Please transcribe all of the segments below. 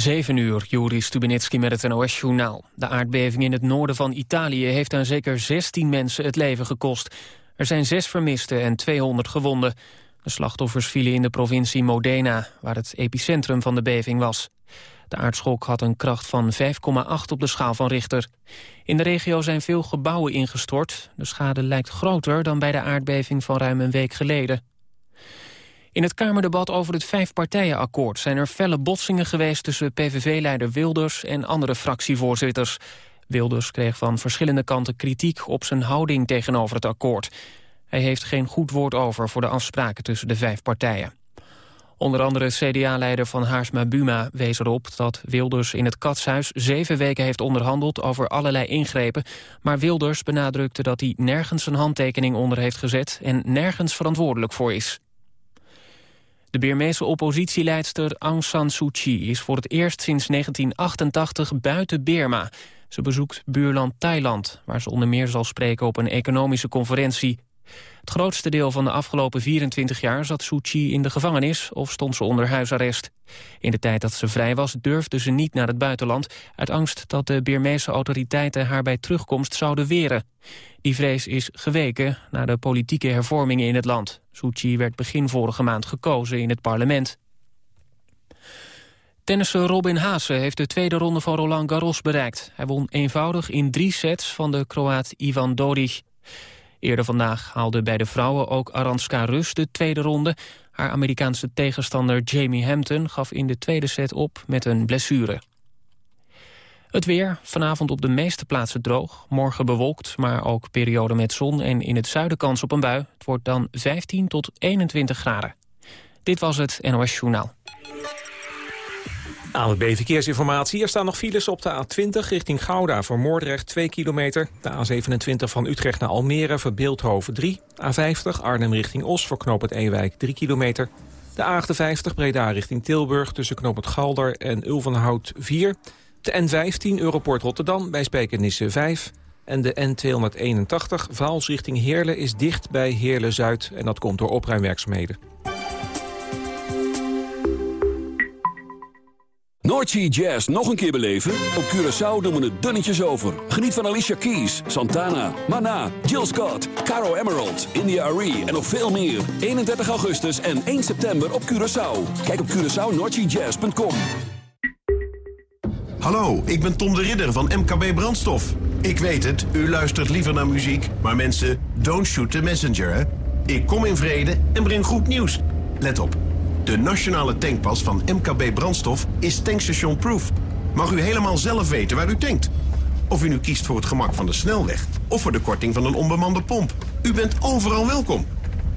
7 uur, Juri Stubenitski met het NOS-journaal. De aardbeving in het noorden van Italië heeft aan zeker 16 mensen het leven gekost. Er zijn zes vermisten en 200 gewonden. De slachtoffers vielen in de provincie Modena, waar het epicentrum van de beving was. De aardschok had een kracht van 5,8 op de schaal van Richter. In de regio zijn veel gebouwen ingestort. De schade lijkt groter dan bij de aardbeving van ruim een week geleden. In het Kamerdebat over het vijfpartijenakkoord zijn er felle botsingen geweest tussen PVV-leider Wilders en andere fractievoorzitters. Wilders kreeg van verschillende kanten kritiek op zijn houding tegenover het akkoord. Hij heeft geen goed woord over voor de afspraken tussen de vijf partijen. Onder andere CDA-leider van Haarsma Buma wees erop dat Wilders in het Katshuis zeven weken heeft onderhandeld over allerlei ingrepen. Maar Wilders benadrukte dat hij nergens een handtekening onder heeft gezet en nergens verantwoordelijk voor is. De Birmeese oppositieleidster Aung San Suu Kyi is voor het eerst sinds 1988 buiten Birma. Ze bezoekt buurland Thailand, waar ze onder meer zal spreken op een economische conferentie. Het grootste deel van de afgelopen 24 jaar zat Suu in de gevangenis of stond ze onder huisarrest. In de tijd dat ze vrij was durfde ze niet naar het buitenland... uit angst dat de Birmeese autoriteiten haar bij terugkomst zouden weren. Die vrees is geweken na de politieke hervormingen in het land. Suu werd begin vorige maand gekozen in het parlement. Tennisser Robin Haase heeft de tweede ronde van Roland Garros bereikt. Hij won eenvoudig in drie sets van de Kroaat Ivan Doric. Eerder vandaag haalde bij de vrouwen ook Aranska Rus de tweede ronde. Haar Amerikaanse tegenstander Jamie Hampton gaf in de tweede set op met een blessure. Het weer, vanavond op de meeste plaatsen droog. Morgen bewolkt, maar ook periode met zon en in het zuiden kans op een bui. Het wordt dan 15 tot 21 graden. Dit was het NOS Journaal. ANWB Verkeersinformatie. Er staan nog files op de A20 richting Gouda voor Moordrecht 2 kilometer. De A27 van Utrecht naar Almere voor Beeldhoven 3. A50 Arnhem richting Os voor Knoop Ewijk 3 kilometer. De A58 Breda richting Tilburg tussen Knoop Galder en Ulvenhout 4. De N15 Europort Rotterdam bij Spijkenisse 5. En de N281 Vaals richting Heerlen is dicht bij Heerlen-Zuid. En dat komt door opruimwerkzaamheden. Noordsea Jazz nog een keer beleven? Op Curaçao doen we het dunnetjes over. Geniet van Alicia Keys, Santana, Mana, Jill Scott, Caro Emerald, India Arie en nog veel meer. 31 augustus en 1 september op Curaçao. Kijk op CuraçaoNoordseaJazz.com Hallo, ik ben Tom de Ridder van MKB Brandstof. Ik weet het, u luistert liever naar muziek, maar mensen, don't shoot the messenger, hè? Ik kom in vrede en breng goed nieuws. Let op. De nationale tankpas van MKB Brandstof is tankstation proof. Mag u helemaal zelf weten waar u tankt. Of u nu kiest voor het gemak van de snelweg of voor de korting van een onbemande pomp. U bent overal welkom.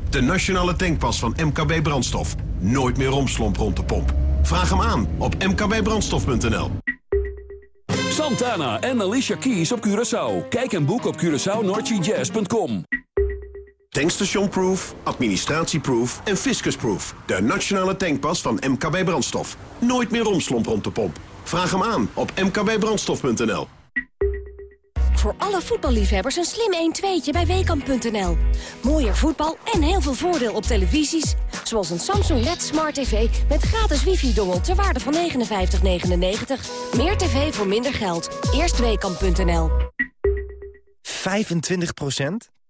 De nationale tankpas van MKB Brandstof. Nooit meer romslomp rond de pomp. Vraag hem aan op mkbbrandstof.nl. Santana en Alicia Keys op Curaçao. Kijk en boek op CuraçaoNoordseaJazz.com. Tankstation Proof, Administratie Proof en Fiscus Proof. De nationale tankpas van MKB Brandstof. Nooit meer romslomp rond de pomp. Vraag hem aan op mkbbrandstof.nl. Voor alle voetballiefhebbers een slim 1-2'tje bij Weekamp.nl. Mooier voetbal en heel veel voordeel op televisies. Zoals een Samsung LED Smart TV met gratis wifi-dongel ter waarde van 59,99. Meer tv voor minder geld. Eerst Weekamp.nl. 25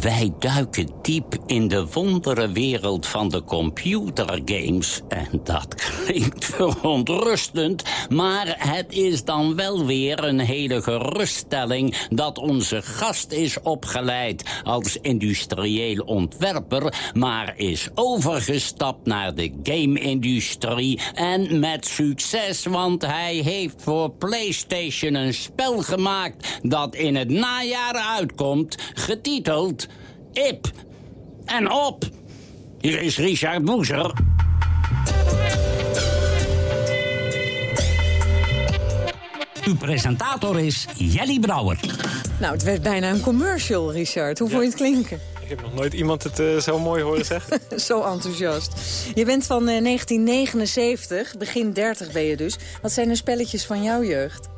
Wij duiken diep in de wonderenwereld van de computergames. En dat klinkt verontrustend, maar het is dan wel weer een hele geruststelling... dat onze gast is opgeleid als industrieel ontwerper... maar is overgestapt naar de game-industrie en met succes... want hij heeft voor PlayStation een spel gemaakt dat in het najaar uitkomt... getiteld Ip en op. Hier is Richard Boezer. uw presentator is Jelly Brouwer. Nou, het werd bijna een commercial, Richard. Hoe vond je het klinken? Ik heb nog nooit iemand het uh, zo mooi horen zeggen. zo enthousiast. Je bent van uh, 1979, begin 30 ben je dus. Wat zijn de spelletjes van jouw jeugd?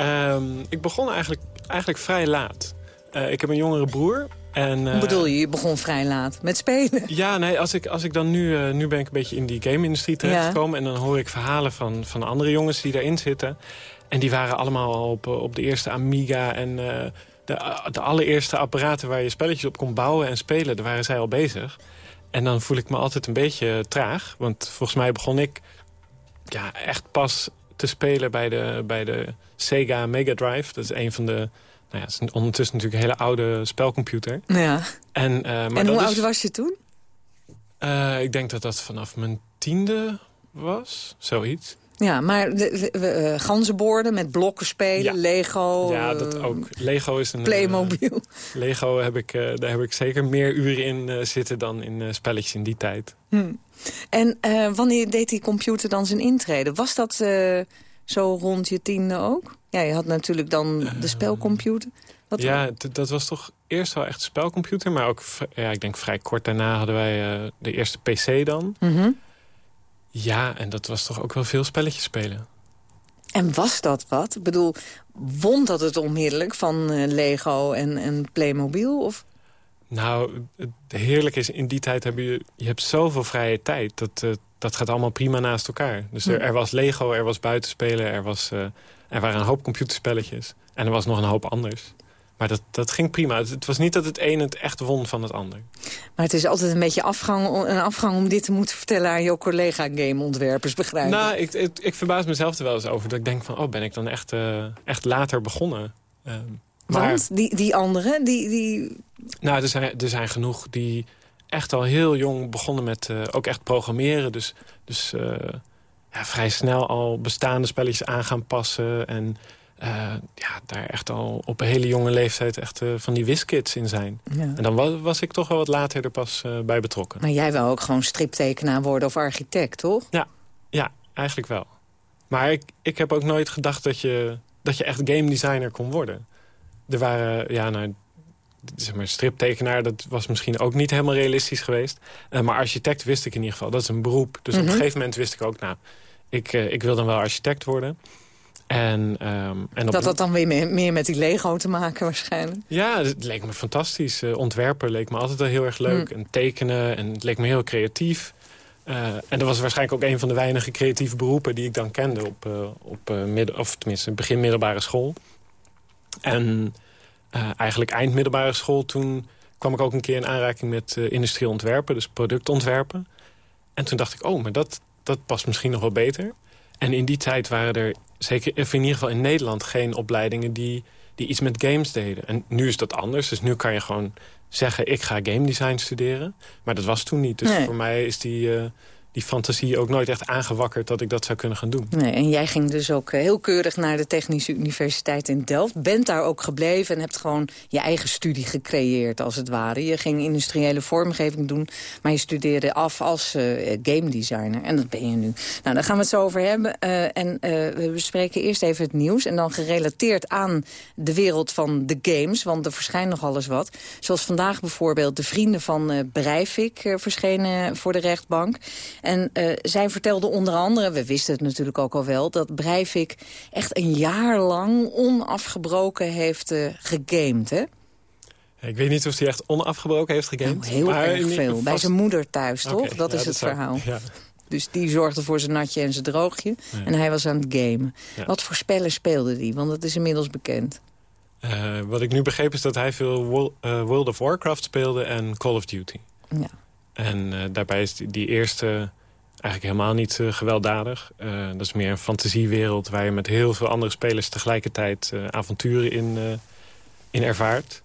Um, ik begon eigenlijk, eigenlijk vrij laat. Uh, ik heb een jongere broer. En, Hoe bedoel je, je begon vrij laat met spelen? Ja, nee, als ik, als ik dan nu... Uh, nu ben ik een beetje in die game-industrie terechtgekomen... Ja. en dan hoor ik verhalen van, van andere jongens die daarin zitten. En die waren allemaal al op, op de eerste Amiga... en uh, de, de allereerste apparaten waar je spelletjes op kon bouwen en spelen... daar waren zij al bezig. En dan voel ik me altijd een beetje traag. Want volgens mij begon ik ja, echt pas te spelen bij de, bij de Sega Mega Drive. Dat is een van de nou ja, het is ondertussen natuurlijk een hele oude spelcomputer. Ja. En, uh, maar en hoe is, oud was je toen? Uh, ik denk dat dat vanaf mijn tiende was, zoiets. Ja, maar de, de, uh, ganzenborden met blokken spelen, ja. Lego... Ja, dat ook. Lego is een... Playmobil. Lego heb ik, daar heb ik zeker meer uren in zitten dan in spelletjes in die tijd. Hm. En wanneer deed die computer dan zijn intrede? Was dat zo rond je tiende ook? Ja, je had natuurlijk dan de spelcomputer. Wat ja, dat was toch eerst wel echt spelcomputer. Maar ook, ja, ik denk vrij kort daarna hadden wij uh, de eerste PC dan. Mm -hmm. Ja, en dat was toch ook wel veel spelletjes spelen. En was dat wat? Ik bedoel, won dat het onmiddellijk van uh, Lego en, en Playmobil? Of? Nou, het heerlijk is, in die tijd heb je, je hebt zoveel vrije tijd. Dat, uh, dat gaat allemaal prima naast elkaar. Dus er, er was Lego, er was buitenspelen, er, was, uh, er waren een hoop computerspelletjes. En er was nog een hoop anders. Maar dat, dat ging prima. Het, het was niet dat het een het echt won van het ander. Maar het is altijd een beetje afgang, een afgang om dit te moeten vertellen aan jouw collega-gameontwerpers, begrijp ik? Nou, ik, ik, ik, verbaas mezelf er wel eens over. Dat ik denk van, oh, ben ik dan echt, uh, echt later begonnen? Uh, maar, Want die, die anderen, die, die... Nou, er zijn, er zijn genoeg die echt al heel jong begonnen met uh, ook echt programmeren. Dus, dus uh, ja, vrij snel al bestaande spelletjes aan gaan passen. En uh, ja, daar echt al op een hele jonge leeftijd echt van die wiskits in zijn. Ja. En dan was, was, ik toch wel wat later er pas bij betrokken. Maar jij wil ook gewoon striptekenaar worden of architect, toch? Ja, ja eigenlijk wel. Maar ik, ik heb ook nooit gedacht dat je, dat je echt game designer kon worden. Er waren, ja, nou, zeg maar, striptekenaar, dat was misschien ook niet helemaal realistisch geweest. Uh, maar architect wist ik in ieder geval. Dat is een beroep. Dus mm -hmm. op een gegeven moment wist ik ook, nou, ik, uh, ik wil dan wel architect worden. En, um, en dat had dan weer meer, meer, met die Lego te maken waarschijnlijk? Ja, het leek me fantastisch. Uh, ontwerpen leek me altijd al heel erg leuk. Mm. En tekenen, en het leek me heel creatief. en dat was waarschijnlijk ook een van de weinige creatieve beroepen... die ik dan kende op, op midden, of tenminste begin middelbare school. En uh, eigenlijk eind middelbare school... toen kwam ik ook een keer in aanraking met uh, industrieel ontwerpen. Dus productontwerpen. En toen dacht ik, oh, maar dat, dat past misschien nog wel beter. En in die tijd waren er, zeker in ieder geval in Nederland... geen opleidingen die, die iets met games deden. En nu is dat anders. Dus nu kan je gewoon zeggen, ik ga game design studeren. Maar dat was toen niet. Dus nee. voor mij is die... Uh, die fantasie ook nooit echt aangewakkerd dat ik dat zou kunnen gaan doen. Nee, en jij ging dus ook heel keurig naar de Technische Universiteit in Delft. Bent daar ook gebleven en hebt gewoon je eigen studie gecreëerd als het ware. Je ging industriële vormgeving doen, maar je studeerde af als uh, game designer. En dat ben je nu. Nou, daar gaan we het zo over hebben. Uh, en we bespreken eerst even het nieuws. En dan gerelateerd aan de wereld van de games. Want er verschijnt nog alles wat. Zoals vandaag bijvoorbeeld de vrienden van Breivik verschenen voor de rechtbank. En uh, zij vertelde onder andere, we wisten het natuurlijk ook al wel... dat Breivik echt een jaar lang onafgebroken heeft uh, gegamed, hè? Ik weet niet of hij echt onafgebroken heeft gegamed. Nou, heel maar erg veel. Vast... Bij zijn moeder thuis, okay, toch? Dat ja, is het dat verhaal. Ja. Dus die zorgde voor zijn natje en zijn droogje. Ja. En hij was aan het gamen. Wat voor spellen speelde hij? Want dat is inmiddels bekend. Uh, wat ik nu begreep is dat hij veel World of Warcraft speelde en Call of Duty. Ja. En uh, daarbij is die, die, eerste eigenlijk helemaal niet uh, gewelddadig. Uh, dat is meer een fantasiewereld waar je met heel veel andere spelers tegelijkertijd avonturen in, in ervaart.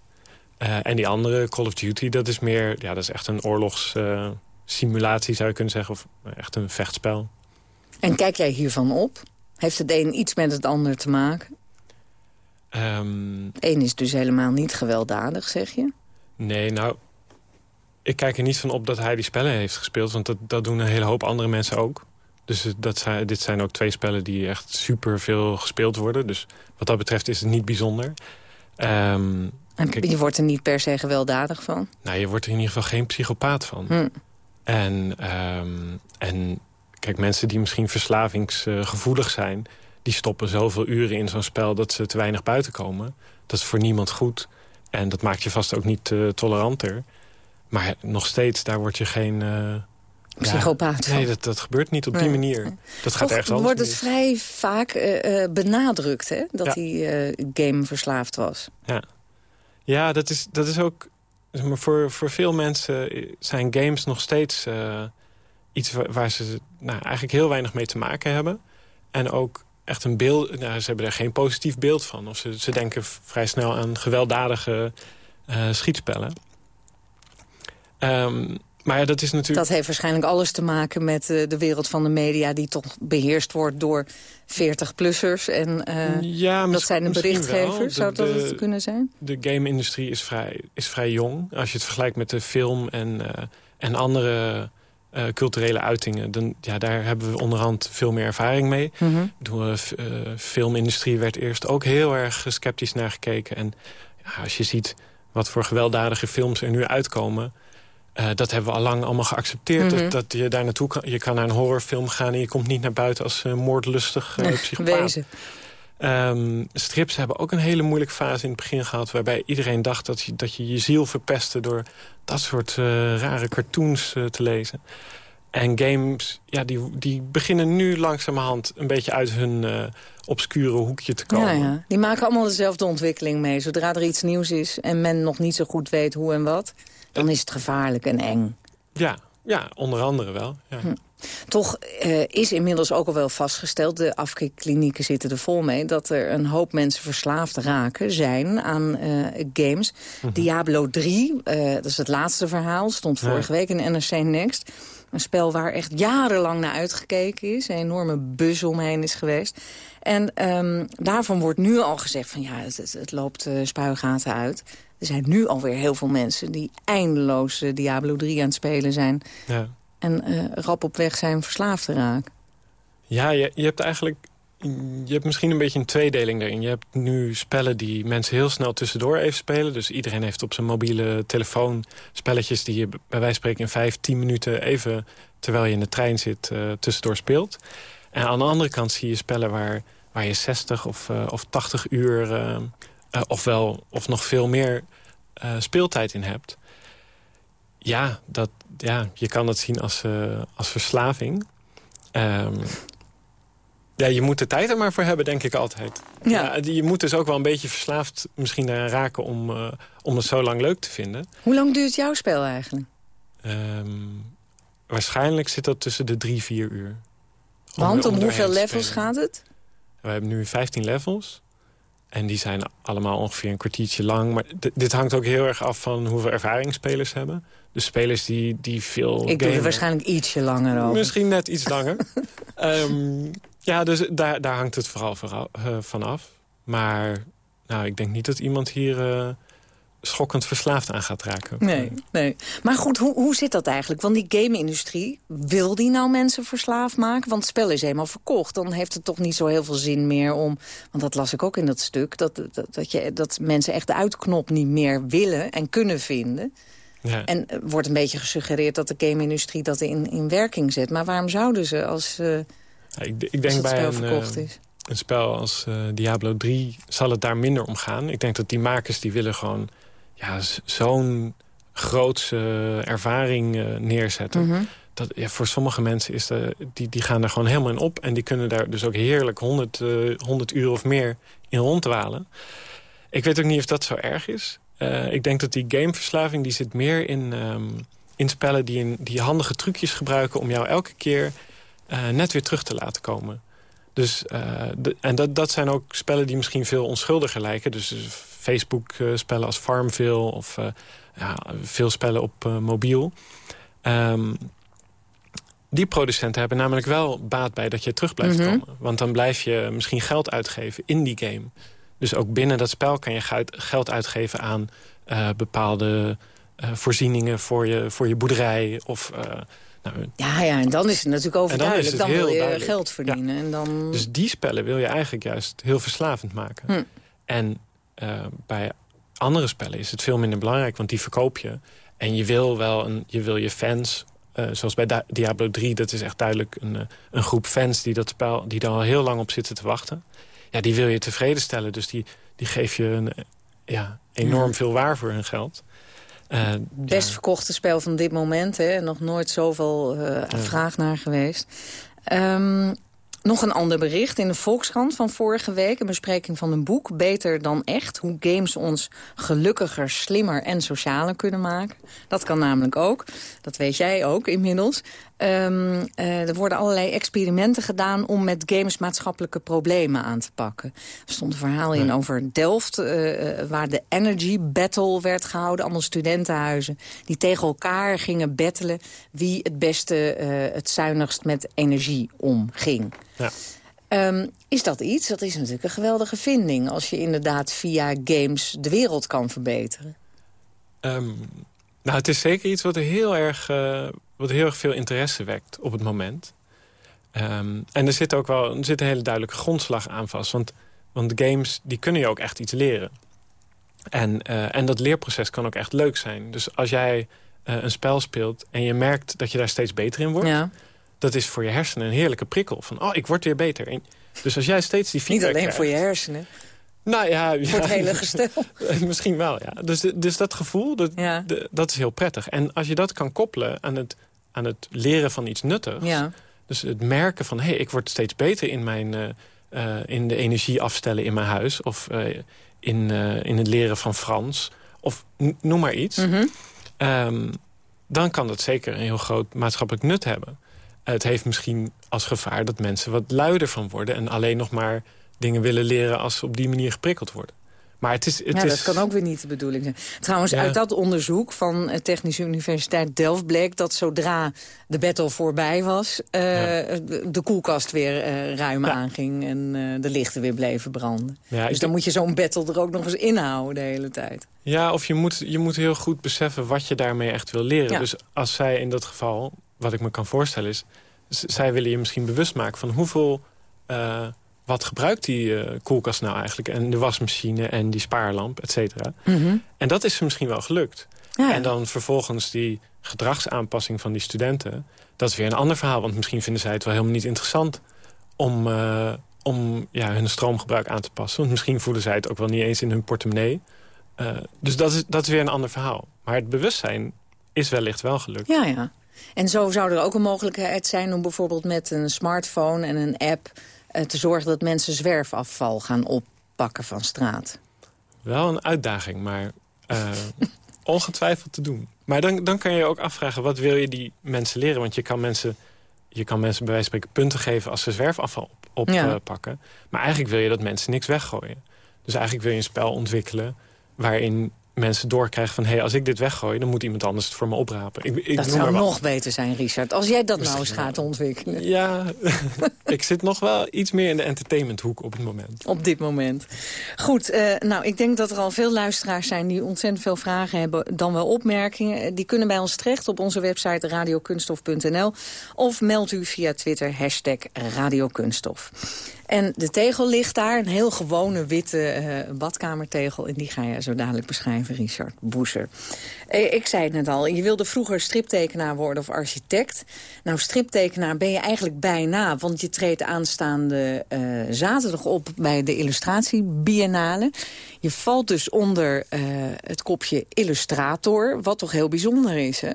en die andere, Call of Duty, dat is meer, ja, dat is echt een oorlogssimulatie zou je kunnen zeggen. Of echt een vechtspel. En kijk jij hiervan op? Heeft het een iets met het ander te maken? Um, Eén is dus helemaal niet gewelddadig, zeg je? Nee, nou, ik kijk er niet van op dat hij die spellen heeft gespeeld. Want dat, dat doen een hele hoop andere mensen ook. Dus dat zijn, dit zijn ook twee spellen die echt super veel gespeeld worden. Dus wat dat betreft is het niet bijzonder. Ehm, en je wordt er niet per se gewelddadig van? Nou, je wordt er in ieder geval geen psychopaat van. Hm. En, ehm, en kijk, mensen die misschien verslavingsgevoelig zijn... die stoppen zoveel uren in zo'n spel dat ze te weinig buiten komen. Dat is voor niemand goed. En dat maakt je vast ook niet uh, toleranter. Maar nog steeds, daar word je geen... Uh, Psychopaat Nee, dat, dat gebeurt niet op die manier. Dat gaat ergens anders wordt het vrij vaak uh, benadrukt, hè? Dat hij game verslaafd was. Ja, ja dat, is, dat is ook... Maar voor, voor veel mensen zijn games nog steeds iets waar, ze nou, eigenlijk heel weinig mee te maken hebben. En ook echt een beeld... Nou, ze hebben er geen positief beeld van. Of ze, ze denken vrij snel aan gewelddadige schietspellen. Um, maar ja, dat is natuurlijk... Dat heeft waarschijnlijk alles te maken met uh, de wereld van de media... die toch beheerst wordt door 40-plussers. En uh, ja, dat zijn de berichtgevers, zou dat het kunnen zijn? De game-industrie is vrij, is vrij jong. Als je het vergelijkt met de film en, uh, en andere culturele uitingen... Dan, ja, daar hebben we onderhand veel meer ervaring mee. Mm -hmm. De filmindustrie werd eerst ook heel erg sceptisch naar gekeken. En ja, als je ziet wat voor gewelddadige films er nu uitkomen... Uh, dat hebben we al lang allemaal geaccepteerd. Mhm. dat, dat, je daar naartoe kan. Je kan naar een horrorfilm gaan en je komt niet naar buiten als uh, moordlustig uh, psychopaat. Wezen. Um, strips hebben ook een hele moeilijke fase in het begin gehad... waarbij iedereen dacht dat je dat je, je ziel verpestte... door dat soort rare cartoons te lezen. En games, ja, die, die beginnen nu langzamerhand... een beetje uit hun obscure hoekje te komen. Ja, ja. Die maken allemaal dezelfde ontwikkeling mee. Zodra er iets nieuws is en men nog niet zo goed weet hoe en wat dan is het gevaarlijk en eng. Ja, ja onder andere wel. Ja. Hm. Toch uh, is inmiddels ook al wel vastgesteld... de afkikklinieken zitten er vol mee... dat er een hoop mensen verslaafd raken zijn aan uh, games. Mhm. Diablo 3, uh, dat is het laatste verhaal... stond vorige week in NRC Next... Een spel waar echt jarenlang naar uitgekeken is. Een enorme buzz omheen is geweest. En um, daarvan wordt nu al gezegd van ja, het, het, het loopt spuigaten uit. Er zijn nu alweer heel veel mensen die eindeloos uh, Diablo 3 aan het spelen zijn. Ja. En uh, rap op weg zijn verslaafd te raken. Ja, je, je hebt eigenlijk je hebt misschien een beetje een tweedeling daarin. Je hebt nu spellen die mensen heel snel tussendoor even spelen. Dus iedereen heeft op zijn mobiele telefoon spelletjes... die je bij wijze van spreken in vijf, tien minuten even... terwijl je in de trein zit, uh, tussendoor speelt. En aan de andere kant zie je spellen waar, waar je 60 of, uh, of 80 uur... Uh, of, wel, of nog veel meer speeltijd in hebt. Ja, dat, ja, je kan dat zien als, als verslaving... Um, ja, je moet de tijd er maar voor hebben, denk ik altijd. Ja. ja je moet dus ook wel een beetje verslaafd misschien daaraan raken... om, uh, om het zo lang leuk te vinden. Hoe lang duurt jouw spel eigenlijk? Um, waarschijnlijk zit dat tussen de drie, vier uur. Om, Want om, om hoeveel levels spelen. gaat het? We hebben nu 15 levels. En die zijn allemaal ongeveer een kwartiertje lang. Maar dit hangt ook heel erg af van hoeveel ervaring spelers hebben. Dus spelers die, die veel Ik doe er waarschijnlijk ietsje langer over. Misschien net iets langer. um, ja, dus daar, daar hangt het vooral uh, van af. Maar nou, ik denk niet dat iemand hier uh, schokkend verslaafd aan gaat raken. Nee, nee. Maar goed, hoe, hoe zit dat eigenlijk? Want die game-industrie, wil die nou mensen verslaafd maken? Want het spel is eenmaal verkocht. Dan heeft het toch niet zo heel veel zin meer om... Want dat las ik ook in dat stuk. Dat, dat, dat, je, dat mensen echt de uitknop niet meer willen en kunnen vinden. Ja. En er wordt een beetje gesuggereerd dat de game-industrie dat in, in werking zet. Maar waarom zouden ze als... Uh, ja, ik, ik denk bij een, uh, een, spel als uh, Diablo 3 zal het daar minder om gaan. Ik denk dat die makers die willen gewoon ja, zo'n grootse ervaring uh, neerzetten. Mm -hmm. Dat, ja, voor sommige mensen is de, die, die gaan er gewoon helemaal in op. En die kunnen daar dus ook heerlijk 100, 100 uur of meer in ronddwalen. Ik weet ook niet of dat zo erg is. Uh, ik denk dat die gameverslaving die zit meer in, um, in spellen die, in, die handige trucjes gebruiken... om jou elke keer uh, net weer terug te laten komen. Dus, de, en dat, dat zijn ook spellen die misschien veel onschuldiger lijken. Dus, dus Facebook-spellen als Farmville of ja, veel spellen op mobiel. Um, die producenten hebben namelijk wel baat bij dat je terug blijft Mhm. komen. Want dan blijf je misschien geld uitgeven in die game. Dus ook binnen dat spel kan je geld uitgeven aan uh, bepaalde uh, voorzieningen voor je, voor je boerderij. Of uh, Nou, ja, ja, en dan is het natuurlijk overduidelijk. Dan, dan, wil je duidelijk. geld verdienen. En dan... Dus die spellen wil je eigenlijk juist heel verslavend maken. Hm. En uh, bij andere spellen is het veel minder belangrijk, want die verkoop je. En je wil wel een, je, wil je fans, uh, zoals bij Diablo 3... dat is echt duidelijk een, uh, een groep fans die dat spel die daar al heel lang op zitten te wachten. Ja, die wil je tevreden stellen, dus die, die geef je een, ja, enorm veel waar voor hun geld. Uh, Best ja. verkochte spel van dit moment, hè? nog nooit zoveel uh, vraag naar geweest. Um, nog een ander bericht in de Volkskrant van vorige week. Een bespreking van een boek, Beter dan Echt. Hoe games ons gelukkiger, slimmer en socialer kunnen maken. Dat kan namelijk ook. Dat weet jij ook inmiddels. Um, uh, er worden allerlei experimenten gedaan om met games maatschappelijke problemen aan te pakken. Er stond een verhaal in over Delft, uh, waar de Energy Battle werd gehouden. Allemaal studentenhuizen die tegen elkaar gingen battelen wie het beste, uh, het zuinigst met energie omging. Ja. Um, is dat iets? Dat is natuurlijk een geweldige vinding... als je inderdaad via games de wereld kan verbeteren. Um, nou, het is zeker iets wat heel erg, uh, wat heel erg veel interesse wekt op het moment. Um, en er zit ook wel er zit een hele duidelijke grondslag aan vast. Want, want games die kunnen je ook echt iets leren. En, uh, en dat leerproces kan ook echt leuk zijn. Dus als jij uh, een spel speelt en je merkt dat je daar steeds beter in wordt... Ja dat is voor je hersenen een heerlijke prikkel. Van, oh, ik word weer beter. En dus als jij steeds die feedback Niet alleen krijgt, voor je hersenen. Nou ja, ja voor het hele gestel. misschien wel, ja. Dus, dus dat gevoel, dat, ja. dat is heel prettig. En als je dat kan koppelen aan het, aan het leren van iets nuttigs... Ja. dus het merken van, hé, hey, ik word steeds beter in, mijn, uh, uh, in de energie afstellen in mijn huis... of uh, in, in het leren van Frans, of noem maar iets... Mm -hmm. um, dan kan dat zeker een heel groot maatschappelijk nut hebben. Het heeft misschien als gevaar dat mensen wat luider van worden... en alleen nog maar dingen willen leren als ze op die manier geprikkeld worden. Maar het is, het ja, is... dat kan ook weer niet de bedoeling zijn. Trouwens, ja. uit dat onderzoek van de Technische Universiteit Delft bleek... dat zodra de battle voorbij was, uh, ja. de koelkast weer uh, ruim ja. aanging... en uh, de lichten weer bleven branden. dus dan denk... moet je zo'n battle er ook nog eens inhouden de hele tijd. Ja, of je moet, je moet heel goed beseffen wat je daarmee echt wil leren. Dus als zij in dat geval, wat ik me kan voorstellen is... zij willen je misschien bewust maken van hoeveel wat gebruikt die uh, koelkast nou eigenlijk? En de wasmachine en die spaarlamp, et cetera. Mm -hmm. En dat is misschien wel gelukt. Ja. En dan vervolgens die gedragsaanpassing van die studenten... dat is weer een ander verhaal. Want misschien vinden zij het wel helemaal niet interessant... om, uh, om ja, hun stroomgebruik aan te passen. Want misschien voelen zij het ook wel niet eens in hun portemonnee. Uh, dus dat is, dat is weer een ander verhaal. Maar het bewustzijn is wellicht wel gelukt. Ja, ja. En zo zou er ook een mogelijkheid zijn om bijvoorbeeld met een smartphone en een app te zorgen dat mensen zwerfafval gaan oppakken van straat. Wel een uitdaging, maar uh, ongetwijfeld te doen. Maar dan, dan kan je ook afvragen, wat wil je die mensen leren? Want je kan mensen, je kan mensen bij wijze van spreken punten geven... als ze zwerfafval oppakken. Op, ja. uh, maar eigenlijk wil je dat mensen niks weggooien. Dus eigenlijk wil je een spel ontwikkelen... waarin mensen doorkrijgen van... hé, hey, als ik dit weggooi, dan moet iemand anders het voor me oprapen. Ik, ik dat zou nog beter zijn, Richard. Als jij dat Misschien nou eens gaat ontwikkelen. Ja, ik zit nog wel iets meer in de entertainmenthoek op het moment. Op dit moment. Goed, uh, nou, ik denk dat er al veel luisteraars zijn... die ontzettend veel vragen hebben, dan wel opmerkingen. Die kunnen bij ons terecht op onze website radiokunstof.nl... of meld u via Twitter, hashtag radiokunstof. En de tegel ligt daar, een heel gewone witte uh, badkamertegel. En die ga je zo dadelijk beschrijven, Richard Boeser. Uh, ik zei het net al, je wilde vroeger striptekenaar worden of architect. Nou, striptekenaar ben je eigenlijk bijna, want je treedt aanstaande uh, zaterdag op bij de illustratie Biennale. Je valt dus onder het kopje illustrator, wat toch heel bijzonder is, hè?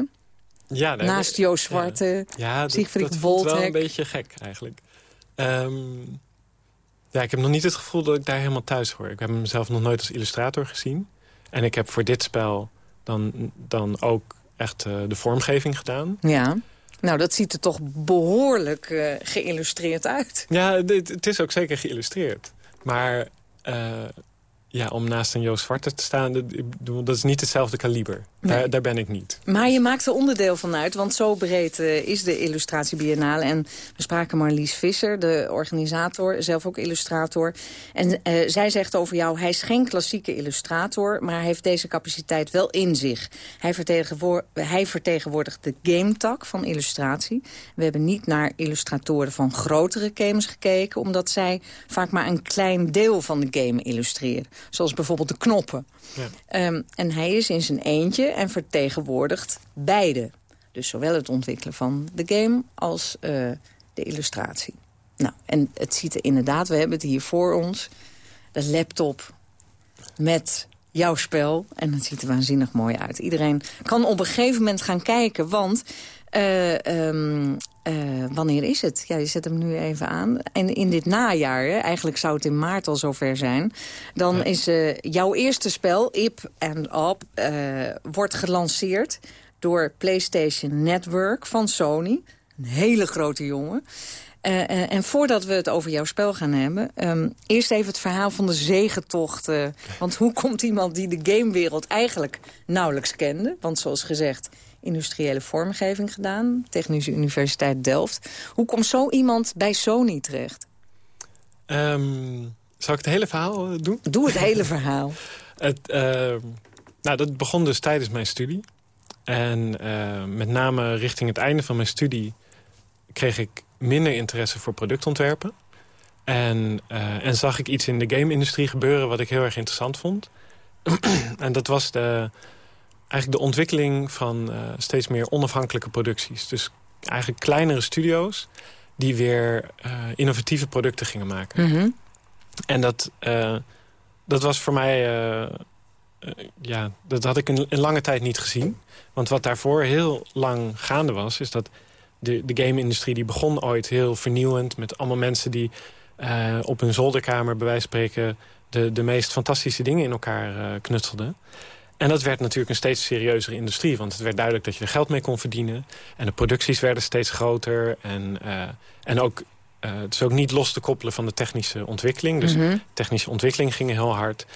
Ja, nee, Naast Joost Zwarte, ja, dat, Siegfried dat Woltek. wel een beetje gek, eigenlijk. Um, ja, ik heb nog niet het gevoel dat ik daar helemaal thuis hoor. Ik heb mezelf nog nooit als illustrator gezien. En ik heb voor dit spel dan, dan ook echt uh, de vormgeving gedaan. Ja, nou dat ziet er toch behoorlijk uh, geïllustreerd uit. Ja, het, het, is ook zeker geïllustreerd. Maar uh, ja, om naast een Joost Zwarte te staan, dat, dat is niet hetzelfde kaliber. Daar, daar, ben ik niet. Maar je maakt er onderdeel van uit, want zo breed uh, is de illustratie biennale. En we spraken Marlies Visser, de organisator, zelf ook illustrator. En uh, zij zegt over jou, hij is geen klassieke illustrator... maar hij heeft deze capaciteit wel in zich. Hij, vertegenwoor hij vertegenwoordigt de game-tak van illustratie. We hebben niet naar illustratoren van grotere games gekeken... omdat zij vaak maar een klein deel van de game illustreren. Zoals bijvoorbeeld de knoppen. Ja. Um, en hij is in zijn eentje en vertegenwoordigt beide. Dus zowel het ontwikkelen van de game als uh, de illustratie. Nou, en het ziet er inderdaad, we hebben het hier voor ons... de laptop met jouw spel. En het ziet er waanzinnig mooi uit. Iedereen kan op een gegeven moment gaan kijken, want... Uh, um, uh, wanneer is het? Ja, je zet hem nu even aan. En in dit najaar, hè, eigenlijk zou het in maart al zover zijn... dan ja. is uh, jouw eerste spel, Ip and Up, wordt gelanceerd... door PlayStation Network van Sony. Een hele grote jongen. En voordat we het over jouw spel gaan hebben... Um, eerst even het verhaal van de zegentocht. Want hoe komt iemand die de gamewereld eigenlijk nauwelijks kende... want zoals gezegd, industriële vormgeving gedaan... Technische Universiteit Delft. Hoe komt zo iemand bij Sony terecht? Um, zal ik het hele verhaal doen? Doe het hele verhaal. het, uh, nou, dat begon dus tijdens mijn studie. En met name richting het einde van mijn studie... kreeg ik minder interesse voor productontwerpen. En, uh, en zag ik iets in de game-industrie gebeuren wat ik heel erg interessant vond. en dat was de, eigenlijk de ontwikkeling van uh, steeds meer onafhankelijke producties. Dus eigenlijk kleinere studio's die weer uh, innovatieve producten gingen maken. Mm -hmm. En dat, dat was voor mij... ja, dat had ik een, een lange tijd niet gezien. Want wat daarvoor heel lang gaande was... is dat de, de game-industrie die begon ooit heel vernieuwend... met allemaal mensen die op hun zolderkamer, bij wijze van spreken... de, de meest fantastische dingen in elkaar knutselden. En dat werd natuurlijk een steeds serieuzere industrie. Want het werd duidelijk dat je er geld mee kon verdienen. En de producties werden steeds groter. En, uh, en ook, het is ook niet los te koppelen van de technische ontwikkeling. Dus Mhm. mm -hmm. technische ontwikkeling ging heel hard.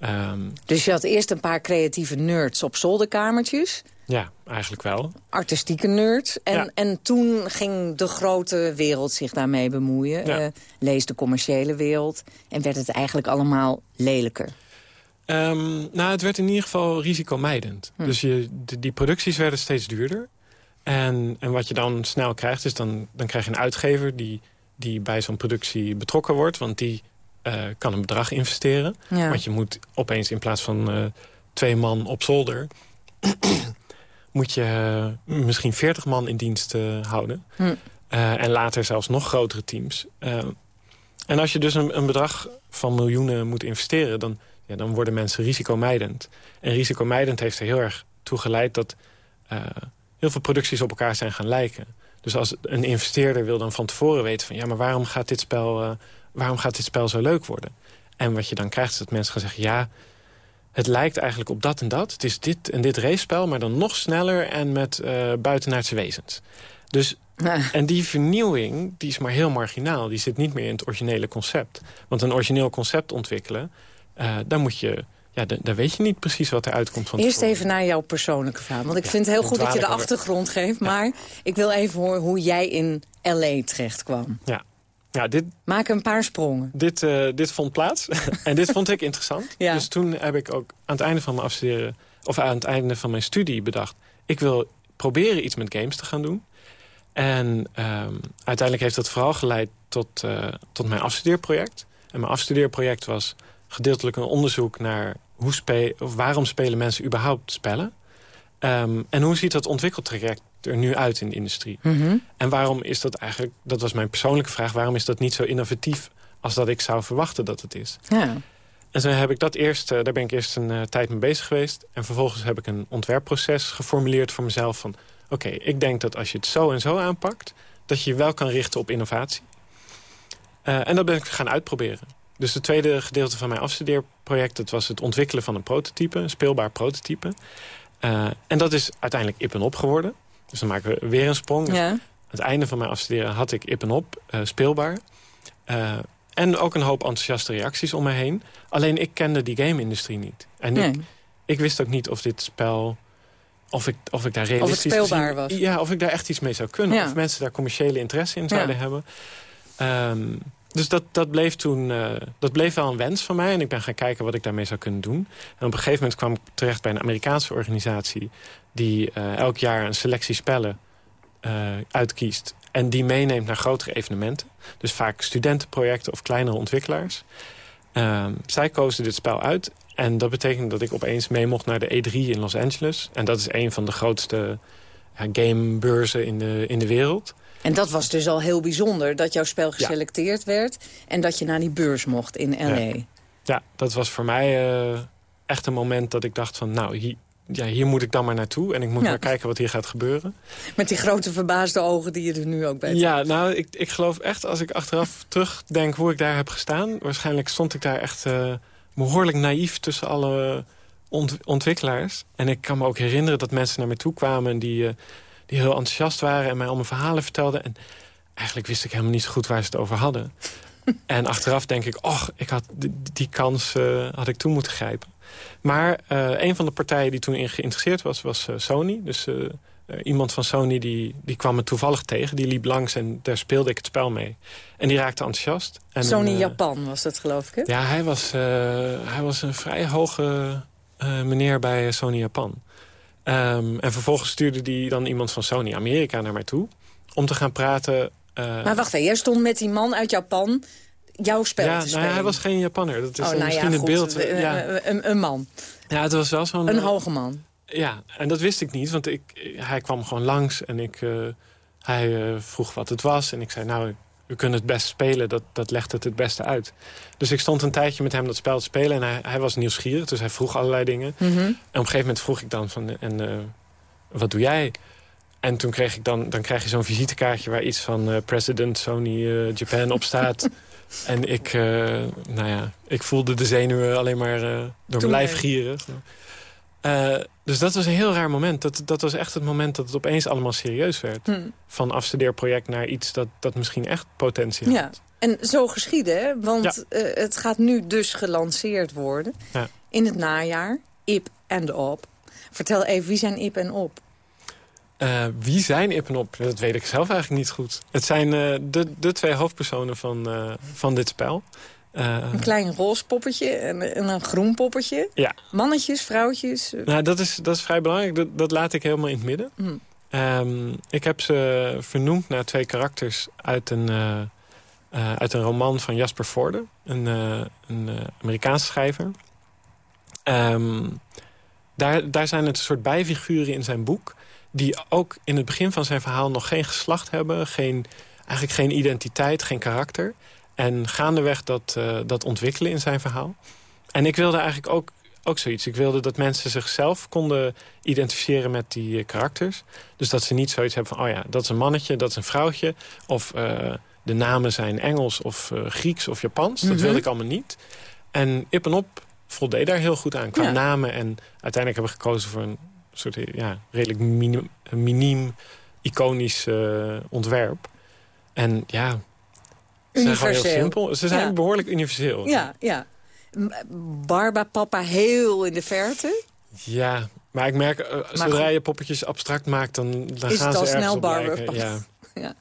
Um, dus je had eerst een paar creatieve nerds op zolderkamertjes... Ja, eigenlijk wel. Artistieke nerds. En, ja. en toen ging de grote wereld zich daarmee bemoeien. Ja. Uh, lees de commerciële wereld. En werd het eigenlijk allemaal lelijker. Um, nou, het werd in ieder geval risicomijdend. Hm. Dus je, de, die producties werden steeds duurder. En, en wat je dan snel krijgt, is dan, dan krijg je een uitgever... die, die bij zo'n productie betrokken wordt. Want die uh, kan een bedrag investeren. Ja. Want je moet opeens in plaats van uh, twee man op zolder... moet je uh, misschien 40 man in dienst houden. Hm. En later zelfs nog grotere teams. en als je dus een, een, bedrag van miljoenen moet investeren... Dan, ja, dan worden mensen risicomijdend. En risicomijdend heeft er heel erg toe geleid... dat heel veel producties op elkaar zijn gaan lijken. Dus als een investeerder wil dan van tevoren weten... van ja, maar waarom gaat dit spel, waarom gaat dit spel zo leuk worden? En wat je dan krijgt is dat mensen gaan zeggen... ja, het lijkt eigenlijk op dat en dat. Het is dit en dit racepel, maar dan nog sneller en met uh, buitenaardse wezens. Dus. En die vernieuwing die is maar heel marginaal. Die zit niet meer in het originele concept. Want een origineel concept ontwikkelen, uh, daar moet je... Ja, daar weet je niet precies wat eruit komt van Eerst even naar jouw persoonlijke verhaal. Want ik ja, vind het heel goed dat je de achtergrond geeft. Maar ik wil even horen hoe jij in L.A. terecht kwam. Ja. Ja, dit, Maak een paar sprongen. Dit, uh, dit vond plaats. en dit vond ik interessant. Ja. Dus toen heb ik ook aan het einde van mijn afstuderen... of aan het einde van mijn studie bedacht... ik wil proberen iets met games te gaan doen. En um, uiteindelijk heeft dat vooral geleid tot, uh, tot mijn afstudeerproject. En mijn afstudeerproject was gedeeltelijk een onderzoek naar... Hoe spe of waarom spelen mensen überhaupt spellen. Um, en hoe ziet dat ontwikkeltraject er nu uit in de industrie? Mm -hmm. En waarom is dat eigenlijk, dat was mijn persoonlijke vraag... waarom is dat niet zo innovatief als dat ik zou verwachten dat het is? Ja. En zo heb ik dat eerst, uh, daar ben ik eerst een uh, tijd mee bezig geweest. En vervolgens heb ik een ontwerpproces geformuleerd voor mezelf van... oké, okay, ik denk dat als je het zo en zo aanpakt... dat je je wel kan richten op innovatie. Uh, en dat ben ik gaan uitproberen. Dus het tweede gedeelte van mijn afstudeerproject... dat was het ontwikkelen van een prototype, een speelbaar prototype. Uh, en dat is uiteindelijk Ip en Op geworden. Dus dan maken we weer een sprong. Ja. Aan het einde van mijn afstuderen had ik Ip en Op uh, speelbaar. Uh, en ook een hoop enthousiaste reacties om me heen. Alleen ik kende die game-industrie niet. En nee. ik, ik wist ook niet of dit spel of ik, of ik daar realistisch of het speelbaar was. Ja, of ik daar echt iets mee zou kunnen. Of mensen daar commerciële interesse in zouden hebben. Ehm, dus dat, dat, bleef toen, uh, dat bleef wel een wens van mij. En ik ben gaan kijken wat ik daarmee zou kunnen doen. En op een gegeven moment kwam ik terecht bij een Amerikaanse organisatie... die uh, elk jaar een selectie spellen uh, uitkiest. En die meeneemt naar grotere evenementen. Dus vaak studentenprojecten of kleinere ontwikkelaars. Ehm, zij kozen dit spel uit. En dat betekende dat ik opeens mee mocht naar de E3 in Los Angeles. En dat is een van de grootste gamebeurzen in de, in de wereld. En dat was dus al heel bijzonder, dat jouw spel geselecteerd werd... en dat je naar die beurs mocht in L.A. Ja, dat was voor mij uh, echt een moment dat ik dacht van... nou, hier, ja, hier moet ik dan maar naartoe en ik moet maar kijken wat hier gaat gebeuren. Met die grote verbaasde ogen die je er nu ook bij hebt. Ja, nou, ik, ik geloof echt, als ik achteraf terugdenk hoe ik daar heb gestaan... waarschijnlijk stond ik daar echt uh, behoorlijk naïef tussen alle ontwikkelaars. En ik kan me ook herinneren dat mensen naar me toe kwamen... en die, uh, die heel enthousiast waren en mij al mijn verhalen vertelden. En eigenlijk wist ik helemaal niet zo goed waar ze het over hadden. en achteraf denk ik, och, ik had die, die kans uh, had ik toen moeten grijpen. Maar uh, een van de partijen die toen in geïnteresseerd was, was uh, Sony. Dus iemand van Sony die, die kwam me toevallig tegen. Die liep langs en daar speelde ik het spel mee. En die raakte enthousiast. En Sony Japan was dat, geloof ik, hè? Ja, hij was, hij was een vrij hoge meneer bij Sony Japan. Um, en vervolgens stuurde hij dan iemand van Sony Amerika naar mij toe... om te gaan praten... maar wacht even, jij stond met die man uit Japan jouw spel ja, te nou, hij was geen Japanner. Dat is oh, nou misschien ja, het beeld. Ja. Een, een, man. Ja, het was wel zo'n... Een hoge man. Ja, en dat wist ik niet, want ik, hij kwam gewoon langs en ik, uh, hij vroeg wat het was. En ik zei, nou, we kunnen het best spelen, dat, dat legt het het beste uit. Dus ik stond een tijdje met hem dat spel te spelen en hij, hij was nieuwsgierig. Dus hij vroeg allerlei dingen. Mm -hmm. En op een gegeven moment vroeg ik dan van, en uh, wat doe jij? En toen kreeg ik dan, dan krijg je zo'n visitekaartje waar iets van President Sony Japan op staat... En ik, nou ja, ik voelde de zenuwen alleen maar door mijn lijf gieren. Uh, dus dat was een heel raar moment. Dat, dat was echt het moment dat het opeens allemaal serieus werd. Hmm. Van afstudeerproject naar iets dat, dat misschien echt potentie ja. had. En zo geschieden, hè? want ja. het gaat nu dus gelanceerd worden. Ja. In het najaar, Ip en Op. Vertel even, wie zijn Ip en Op? Uh, wie zijn Ip en Op? Dat weet ik zelf eigenlijk niet goed. Het zijn de, de twee hoofdpersonen van, van dit spel. Een klein roze poppetje en, en, een groen poppetje. Ja. Mannetjes, vrouwtjes. Nou, dat is, dat is vrij belangrijk. Dat, dat laat ik helemaal in het midden. Hmm. Um, ik heb ze vernoemd naar twee karakters uit een, uit een roman van Jasper Forde. Een, een Amerikaanse schrijver. Um, daar, daar zijn het een soort bijfiguren in zijn boek die ook in het begin van zijn verhaal nog geen geslacht hebben. Geen, eigenlijk geen identiteit, geen karakter. En gaandeweg dat, uh, dat ontwikkelen in zijn verhaal. En ik wilde eigenlijk ook, ook zoiets. Ik wilde dat mensen zichzelf konden identificeren met die uh, karakters. Dus dat ze niet zoiets hebben van... oh ja, dat is een mannetje, dat is een vrouwtje. Of uh, de namen zijn Engels of Grieks of Japans. Mhm. Dat wilde ik allemaal niet. En Ip en Op voldeed daar heel goed aan. Qua Ja. namen. En uiteindelijk hebben we gekozen voor een soort ja, redelijk minim, miniem, iconisch ontwerp. En ja, ze zijn heel Universeel. simpel. Ze zijn Ja. behoorlijk universeel. Ja, ja. Barba Papa heel in de verte. Ja, maar ik merk, uh, zodra goed. je poppetjes abstract maakt, dan, dan Is gaan het ze al ergens snel lijken. Papa. Ja.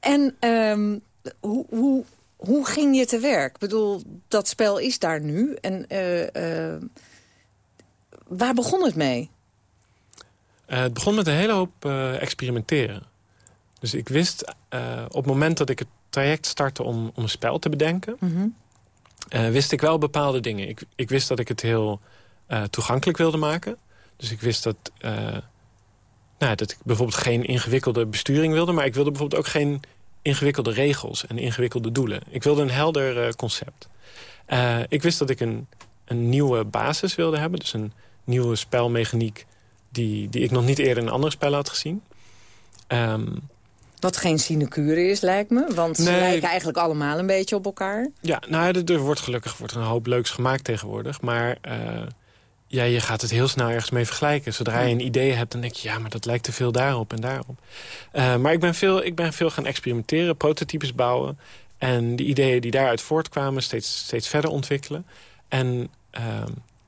En ehm, hoe, hoe, hoe ging je te werk? Ik bedoel, dat spel is daar nu. En eh, eh, waar begon het mee? Het begon met een hele hoop experimenteren. Dus ik wist op het moment dat ik het traject startte om, om een spel te bedenken... Mhm. Uh, wist ik wel bepaalde dingen. Ik, ik wist dat ik het heel uh, toegankelijk wilde maken. Dus ik wist dat, uh, nou, dat ik bijvoorbeeld geen ingewikkelde besturing wilde... maar ik wilde bijvoorbeeld ook geen ingewikkelde regels en ingewikkelde doelen. Ik wilde een helder concept. ik wist dat ik een, een nieuwe basis wilde hebben. Dus een nieuwe spelmechaniek die, die ik nog niet eerder in een ander spel had gezien. Um, Wat geen sinecure is, lijkt me. Want ze lijken eigenlijk allemaal een beetje op elkaar. Ja, nou, er, er wordt gelukkig wordt er een hoop leuks gemaakt tegenwoordig. Maar uh, ja, je gaat het heel snel ergens mee vergelijken. Zodra je een idee hebt, dan denk je... ja, maar dat lijkt te veel daarop en daarop. Uh, maar ik ben, veel, ik ben veel gaan experimenteren, prototypes bouwen... en de ideeën die daaruit voortkwamen steeds, steeds verder ontwikkelen. En uh,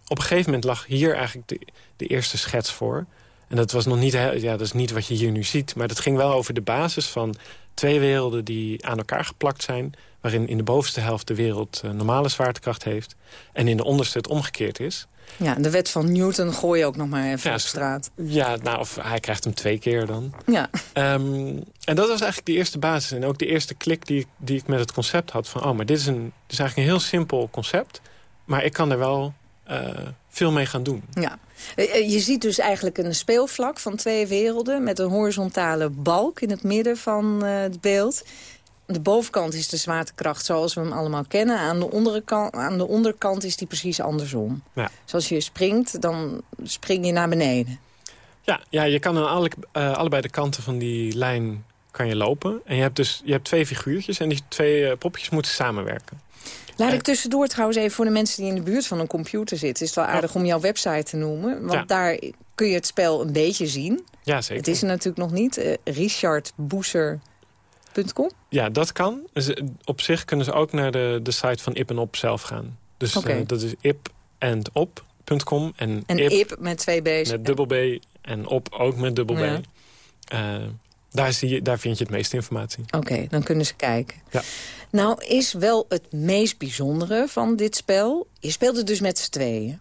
op een gegeven moment lag hier eigenlijk de, de eerste schets voor. En dat was nog niet, ja, dat is niet wat je hier nu ziet. Maar dat ging wel over de basis van twee werelden die aan elkaar geplakt zijn. Waarin in de bovenste helft de wereld uh, normale zwaartekracht heeft. En in de onderste het omgekeerd is. Ja, de wet van Newton gooi je ook nog maar even op straat. Ja, nou, of hij krijgt hem twee keer dan. Ja. Um, en dat was eigenlijk de eerste basis. En ook de eerste klik die, die ik met het concept had. Van, oh, maar dit is, een, dit is eigenlijk een heel simpel concept. Maar ik kan er wel uh, veel mee gaan doen. Ja. Je ziet dus eigenlijk een speelvlak van twee werelden... met een horizontale balk in het midden van uh, het beeld de bovenkant is de zwaartekracht zoals we hem allemaal kennen. Aan de, onderkant, aan de onderkant is die precies andersom. Ja. Zoals je springt, dan spring je naar beneden. Ja, ja je kan aan alle, uh, allebei de kanten van die lijn kan je lopen. En je hebt dus je hebt twee figuurtjes en die twee uh, popjes moeten samenwerken. Laat ik tussendoor trouwens even voor de mensen die in de buurt van een computer zitten... is het wel aardig om jouw website te noemen. Want ja. daar kun je het spel een beetje zien. Ja, zeker. Het is er natuurlijk nog niet. Uh, Richard Boeser ja, dat kan. Dus, eh, op zich kunnen ze ook naar de, de site van Ip en Op zelf gaan. Dus okay. uh, dat is ipandop.com. En, en ip, ip, met twee B's. Met dubbel B en op ook met dubbel B. Uh, daar, zie je, daar vind je het meeste informatie. Oké, dan kunnen ze kijken. Ja. Nou is wel het meest bijzondere van dit spel... je speelt het dus met z'n tweeën.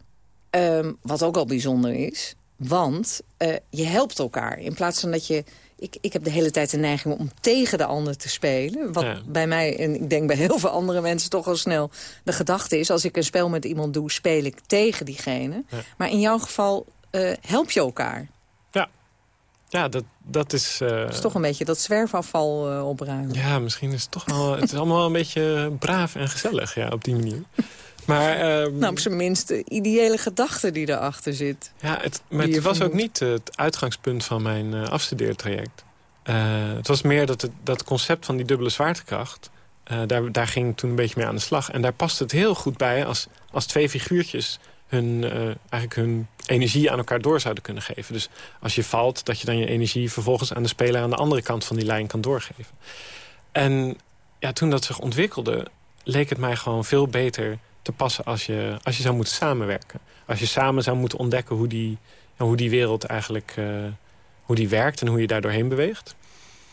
Um, wat ook al bijzonder is. Want uh, je helpt elkaar. In plaats van dat je ik, ik heb de hele tijd de neiging om tegen de ander te spelen. Wat bij mij, en ik denk bij heel veel andere mensen toch al snel de gedachte is... als ik een spel met iemand doe, speel ik tegen diegene. Maar in jouw geval uh, help je elkaar. Ja, dat, dat is... Uh... Dat is toch een beetje dat zwerfafval uh, opruimen. Ja, misschien is het toch wel... het is allemaal een beetje braaf en gezellig, ja, op die manier. Maar, um... nou, op zijn minst de ideële gedachte die erachter zit. Ja, het, maar het was ook niet het uitgangspunt van mijn afstudeertraject. Het was meer dat het dat concept van die dubbele zwaartekracht... Daar, daar ging ik toen een beetje mee aan de slag. En daar past het heel goed bij als, als twee figuurtjes... Hun, eigenlijk hun energie aan elkaar door zouden kunnen geven. Dus als je valt, dat je dan je energie vervolgens aan de speler... aan de andere kant van die lijn kan doorgeven. En ja, toen dat zich ontwikkelde, leek het mij gewoon veel beter te passen als je, als je zou moeten samenwerken. Als je samen zou moeten ontdekken hoe die, hoe die wereld eigenlijk uh, hoe die werkt en hoe je daar doorheen beweegt.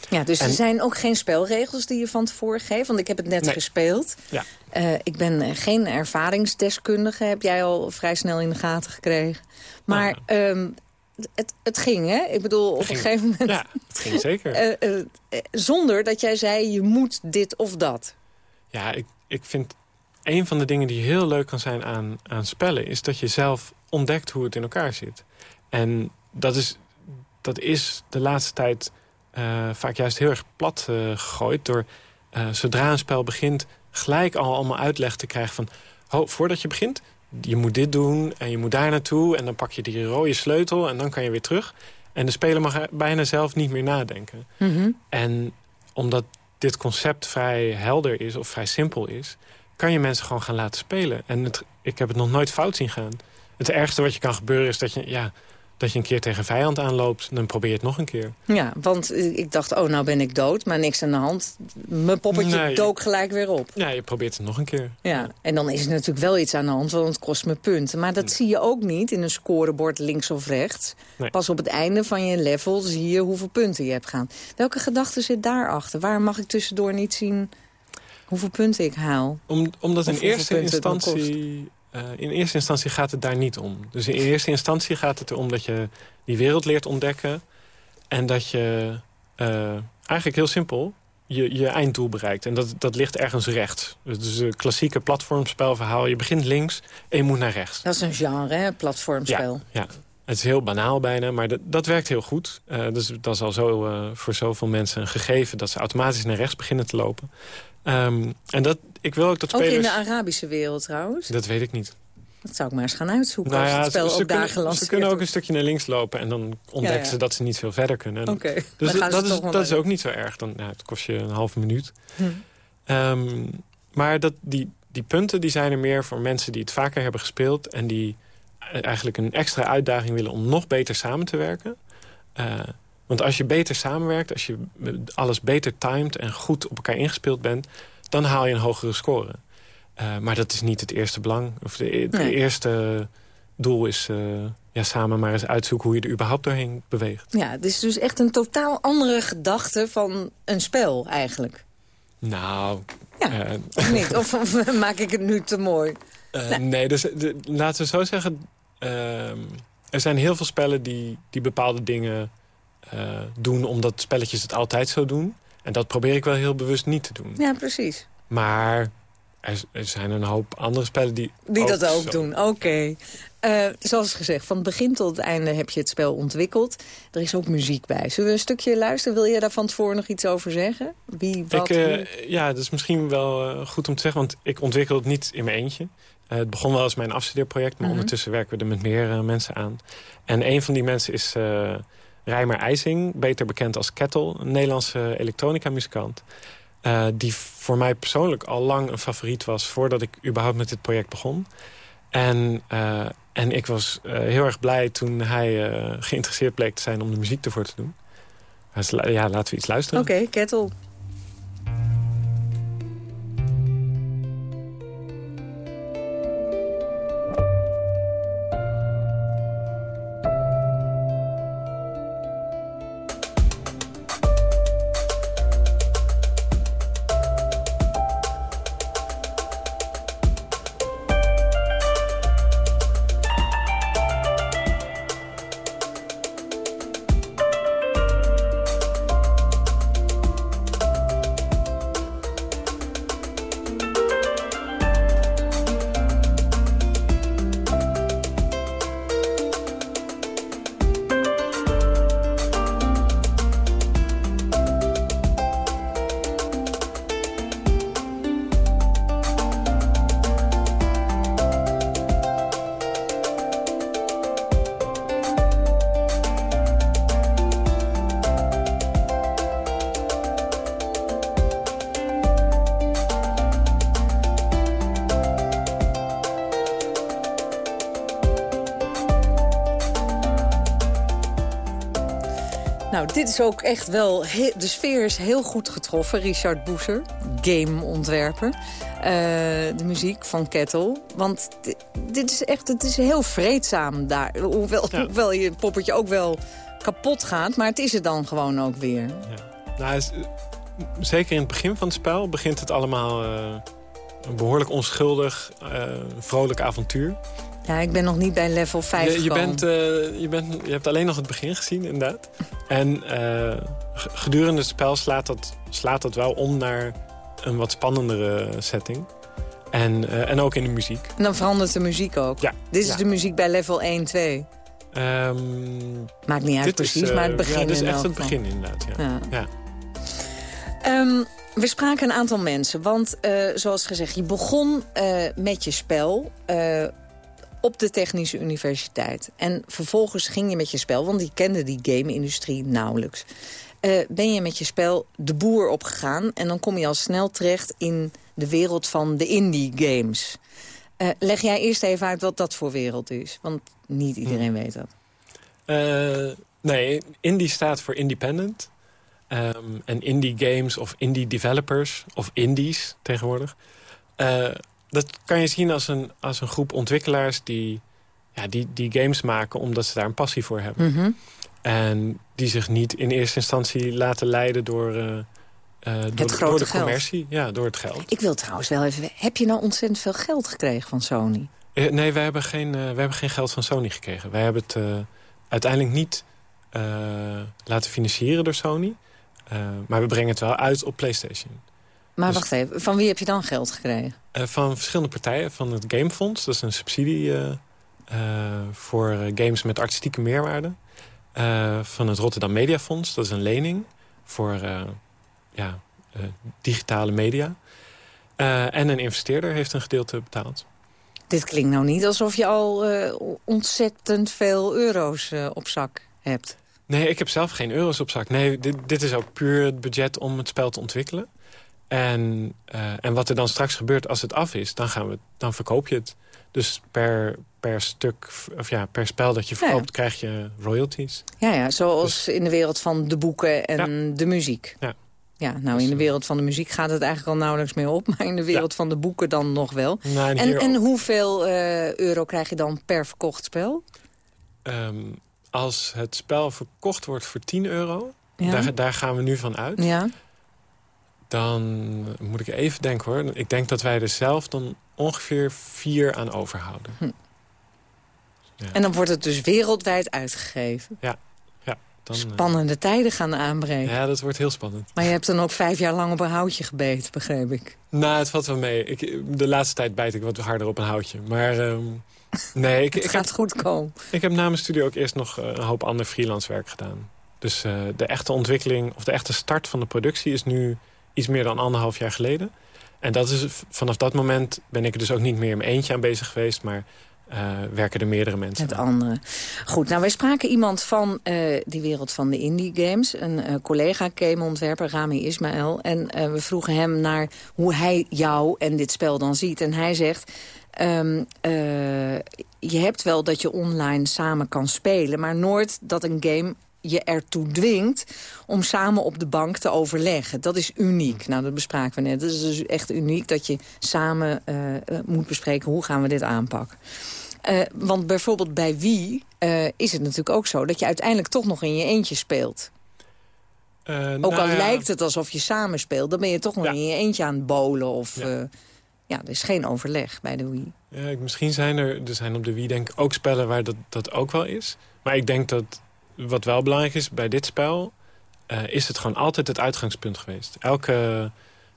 Ja, dus er zijn ook geen spelregels die je van tevoren geeft. Want ik heb het net gespeeld. Ja. Uh, ik ben geen ervaringsdeskundige, heb jij al vrij snel in de gaten gekregen. Maar ja. um, het, het ging, hè? Ik bedoel, op een gegeven moment... Ja, het ging zeker. Uh, zonder dat jij zei, je moet dit of dat. Ja, ik, ik vind een van de dingen die heel leuk kan zijn aan, aan spellen... is dat je zelf ontdekt hoe het in elkaar zit. En dat is, dat is de laatste tijd vaak juist heel erg plat uh, gegooid... door uh, zodra een spel begint gelijk al allemaal uitleg te krijgen van... Oh, voordat je begint, je moet dit doen en je moet daar naartoe... en dan pak je die rode sleutel en dan kan je weer terug. En de speler mag bijna zelf niet meer nadenken. Mm -hmm. En omdat dit concept vrij helder is of vrij simpel is kan je mensen gewoon gaan laten spelen. En het, ik heb het nog nooit fout zien gaan. Het ergste wat je kan gebeuren is dat je, ja, dat je een keer tegen een vijand aanloopt. Dan probeer je het nog een keer. Ja, want ik dacht, oh, nou ben ik dood, maar niks aan de hand. Mijn poppetje nee, dook gelijk weer op. Ja, je probeert het nog een keer. Ja, en dan is er natuurlijk wel iets aan de hand, want het kost me punten. Maar dat zie je ook niet in een scorebord links of rechts. Nee. Pas op het einde van je level zie je hoeveel punten je hebt gaan. Welke gedachte zit daarachter? Waar mag ik tussendoor niet zien hoeveel punten ik haal. Om, omdat in eerste, instantie, uh, in eerste instantie gaat het daar niet om. Dus in eerste instantie gaat het erom dat je die wereld leert ontdekken... en dat je uh, eigenlijk heel simpel je, je einddoel bereikt. En dat, dat ligt ergens rechts. Dus een klassieke platformspelverhaal. Je begint links en je moet naar rechts. Dat is een genre, hè? platformspel. Ja, ja. Het is heel banaal bijna, maar dat, dat werkt heel goed. Uh, dus dat is al zo uh, voor zoveel mensen een gegeven... dat ze automatisch naar rechts beginnen te lopen. Um, en dat, ik wil ook dat spelers... Ook in de Arabische wereld trouwens? Dat weet ik niet. Dat zou ik maar eens gaan uitzoeken nou ja, als het spel ook daar kunnen, Ze kunnen ook een stukje naar links lopen en dan ontdekken ja, ja. ze dat ze niet veel verder kunnen. Oké. Dus dat, dat, is, dat is ook niet zo erg. Dan, ja, het kost je een halve minuut. Hm. Um, maar dat, die, die punten die zijn er meer voor mensen die het vaker hebben gespeeld... en die eigenlijk een extra uitdaging willen om nog beter samen te werken. Uh, want als je beter samenwerkt, als je alles beter timed en goed op elkaar ingespeeld bent... dan haal je een hogere score. Uh, maar dat is niet het eerste belang. Of de, het nee. eerste doel is, uh, ja, samen maar eens uitzoeken hoe je er überhaupt doorheen beweegt. Ja, het is dus echt een totaal andere gedachte van een spel eigenlijk. Nou... Ja, uh, of niet? Of, of, maak ik het nu te mooi? Uh, nee. nee, dus de, laten we zo zeggen... Ehm, er zijn heel veel spellen die, die bepaalde dingen uh, doen... omdat spelletjes het altijd zo doen. En dat probeer ik wel heel bewust niet te doen. Ja, precies. Maar er, er zijn een hoop andere spellen die Die ook dat ook zo- doen, oké. Eh, zoals gezegd, van het begin tot het einde heb je het spel ontwikkeld. Er is ook muziek bij. Zullen we een stukje luisteren? Wil je daar van tevoren nog iets over zeggen? Wie, wat, Ik, eh, ja, dat is misschien wel eh, goed om te zeggen, want ik ontwikkel het niet in mijn eentje. Eh, het begon wel als mijn afstudeerproject, maar Mhm. ondertussen werken we er met meer eh, mensen aan. En een van die mensen is eh Reimer IJsing, beter bekend als Kettle, een Nederlandse elektronica-muzikant. die voor mij persoonlijk al lang een favoriet was voordat ik überhaupt met dit project begon. En, en ik was heel erg blij toen hij geïnteresseerd bleek te zijn om de muziek ervoor te doen. Dus, ja, laten we iets luisteren. Oké, Kettle. Dit is ook echt wel... he- de sfeer is heel goed getroffen. Richard Boeser, gameontwerper. Eh, de muziek van Kettle. Want di- dit is echt... Het is heel vreedzaam daar. Hoewel, hoewel je poppetje ook wel kapot gaat. Maar het is het dan gewoon ook weer. Nou, is- zeker in het begin van het spel begint het allemaal eh, een behoorlijk onschuldig, eh, vrolijk avontuur. Ja, ik ben nog niet bij level 5 Je, je, bent, eh, je, bent, je hebt alleen nog het begin gezien, inderdaad. En eh, gedurende het spel slaat dat, slaat dat wel om naar een wat spannendere setting. En, eh, en ook in de muziek. En dan verandert de muziek ook. Ja. Dit is Ja. de muziek bij level 1, 2. Ehm, Maakt niet uit is, precies, eh, maar het begin Ja, dit is echt het begin, inderdaad. Ja. Ja. Ja. Ehm, we spraken een aantal mensen, want eh, zoals gezegd, je begon eh, met je spel eh, op de Technische Universiteit. En vervolgens ging je met je spel, want die kende die game-industrie nauwelijks. Eh, ben je met je spel de boer opgegaan en dan kom je al snel terecht in de wereld van de indie games. Eh, leg jij eerst even uit wat dat voor wereld is, want niet iedereen weet dat. Eh, nee, indie staat voor independent. Ehm, en indie games of indie developers, of indies tegenwoordig. Dat kan je zien als een, als een groep ontwikkelaars die, ja, die, die games maken... omdat ze daar een passie voor hebben. Mhm. En die zich niet in eerste instantie laten leiden door, eh, door, de- grote door de geld. commercie. Ja, door het geld. Ik wil trouwens wel even... Heb je nou ontzettend veel geld gekregen van Sony? Eh, nee, wij hebben, geen, wij hebben geen geld van Sony gekregen. Wij hebben het uiteindelijk niet laten financieren door Sony. Maar we brengen het wel uit op PlayStation. Maar Dus- wacht even, van wie heb je dan geld gekregen? Eh, van verschillende partijen. Van het Gamefonds, dat is een subsidie eh, voor games met artistieke meerwaarde. Van het Rotterdam Mediafonds, dat is een lening voor ja, digitale media. En een investeerder heeft een gedeelte betaald. Dit klinkt nou niet alsof je al ontzettend veel euro's op zak hebt. Nee, ik heb zelf geen euro's op zak. Nee, dit, dit is ook puur het budget om het spel te ontwikkelen. En, eh, en wat er dan straks gebeurt als het af is, dan, gaan we, dan verkoop je het. Dus per, per stuk, of ja, per spel dat je Ja, ja. verkoopt, krijg je royalties. Ja, ja zoals in de wereld van de boeken en de muziek. Ja. Ja, nou in de wereld van de muziek gaat het eigenlijk al nauwelijks meer op. Maar in de wereld van de boeken dan nog wel. Nou, en en, hoeveel eh, euro krijg je dan per verkocht spel? ehm, als het spel verkocht wordt voor 10 euro... Daar, daar gaan we nu van uit. Ja. Dan moet ik even denken hoor. Ik denk dat wij er zelf dan ongeveer vier aan overhouden. Hm. En dan wordt het dus wereldwijd uitgegeven. Ja, ja. Dan, eh, Spannende tijden gaan aanbreken. Ja, dat wordt heel spannend. Maar je hebt dan ook vijf jaar lang op een houtje gebeten, begreep ik. Nou, het valt wel mee. Ik, de laatste tijd bijt ik wat harder op een houtje. Maar ehm, nee, ik, Het ik, gaat heb, goed komen. ik heb na mijn studie ook eerst nog eh, een hoop ander freelance werk gedaan. Dus eh, de echte ontwikkeling, of de echte start van de productie... is nu iets meer dan anderhalf jaar geleden. En dat is, vanaf dat moment ben ik er dus ook niet meer in mijn eentje aan bezig geweest... maar eh, werken er meerdere mensen Het aan. andere. Goed, nou wij spraken iemand van eh, die wereld van de indie games. Een eh, collega gameontwerper, Rami Ismaël. En we vroegen hem naar hoe hij jou en dit spel dan ziet. En hij zegt... ehm, eh, je hebt wel dat je online samen kan spelen... maar nooit dat een game je ertoe dwingt om samen op de bank te overleggen. Dat is uniek. Nou, dat bespraken we net. Dat is dus echt uniek dat je samen eh, eh, moet bespreken... hoe gaan we dit aanpakken. Eh, want bijvoorbeeld bij wie is het natuurlijk ook zo... dat je uiteindelijk toch nog in je eentje speelt. Ook nou al ja, lijkt het alsof je samen speelt... dan ben je toch nog Ja. in je eentje aan het bolen. Of, Ja. ja. er is geen overleg bij de Wii. Misschien zijn er, er zijn op de Wii denk ik ook spellen waar dat, dat ook wel is. Maar ik denk dat wat wel belangrijk is bij dit spel... eh, is het gewoon altijd het uitgangspunt geweest. Elke,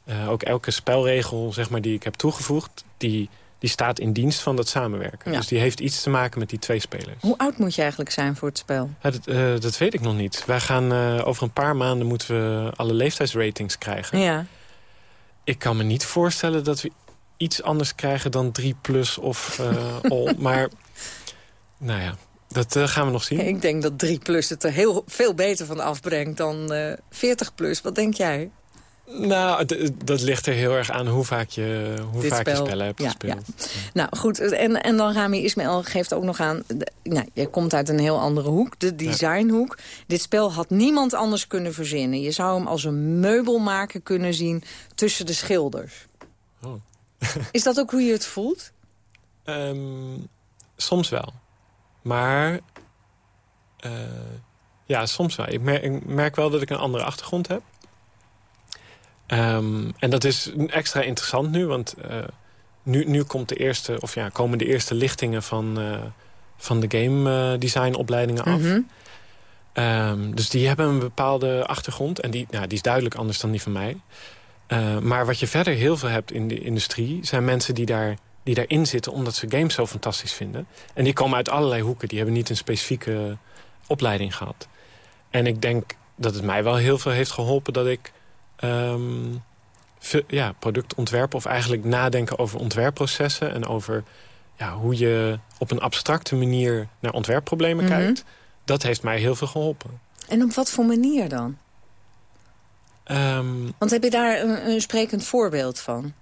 eh, ook elke spelregel zeg maar, die ik heb toegevoegd... die, die staat in dienst van dat samenwerken. Ja. Dus die heeft iets te maken met die twee spelers. Hoe oud moet je eigenlijk zijn voor het spel? Ja, dat, eh, dat weet ik nog niet. Wij gaan over een paar maanden moeten we alle leeftijdsratings krijgen. Ja. Ik kan me niet voorstellen dat we iets anders krijgen dan 3 plus of all. Maar nou ja, dat eh, gaan we nog zien. Ik denk dat 3 plus het er heel veel beter van afbrengt dan eh 40 plus. Wat denk jij? Nou, d- dat ligt er heel erg aan hoe vaak je, hoe Dit vaak je spel, spellen hebt ja, gespeeld. Nou goed, en, en dan Rami Ismail geeft ook nog aan... de- nou, je komt uit een heel andere hoek, de designhoek. Dit spel had niemand anders kunnen verzinnen. Je zou hem als een meubelmaker kunnen zien tussen de schilders. Oh. Is dat ook hoe je het voelt? Ehm, soms wel. Maar eh, ja, soms wel. Ik merk, ik merk wel dat ik een andere achtergrond heb. Ehm, en dat is extra interessant nu, want eh, nu, nu komt de eerste, of ja, komen de eerste lichtingen van, eh, van de game design opleidingen af. Mhm. Ehm, dus die hebben een bepaalde achtergrond. En die, nou, die is duidelijk anders dan die van mij. Maar wat je verder heel veel hebt in de industrie... zijn mensen die, daar, die daarin zitten omdat ze games zo fantastisch vinden. En die komen uit allerlei hoeken. Die hebben niet een specifieke opleiding gehad. En ik denk dat het mij wel heel veel heeft geholpen... dat ik ve- ja, product ontwerpen... of eigenlijk nadenken over ontwerpprocessen... en over ja, hoe je op een abstracte manier naar ontwerpproblemen Mhm. kijkt... dat heeft mij heel veel geholpen. En op wat voor manier dan? Ehm, Want heb je daar een, een sprekend voorbeeld van?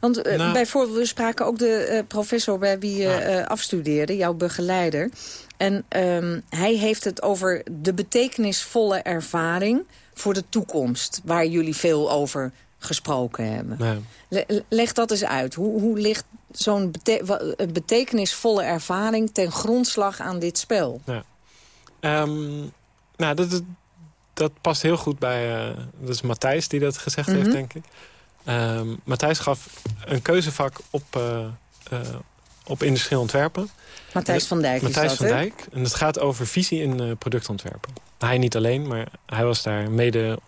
Want eh, Nou- bijvoorbeeld, we spraken ook de eh, professor bij wie je eh, afstudeerde, jouw begeleider. En ehm, hij heeft het over de betekenisvolle ervaring voor de toekomst... waar jullie veel over gesproken hebben. Le- leg dat eens uit. Hoe, hoe ligt zo'n bete- betekenisvolle ervaring ten grondslag aan dit spel? Ehm, nou, dat, dat, past heel goed bij... dat is Matthijs die dat gezegd Mhm. heeft, denk ik. Ehm, Matthijs gaf een keuzevak op, eh eh, op industrieel ontwerpen. Matthijs van Dijk Matthijs van dat, hè? Dijk. En het gaat over visie in eh, productontwerpen. Hij niet alleen, maar hij was daar mede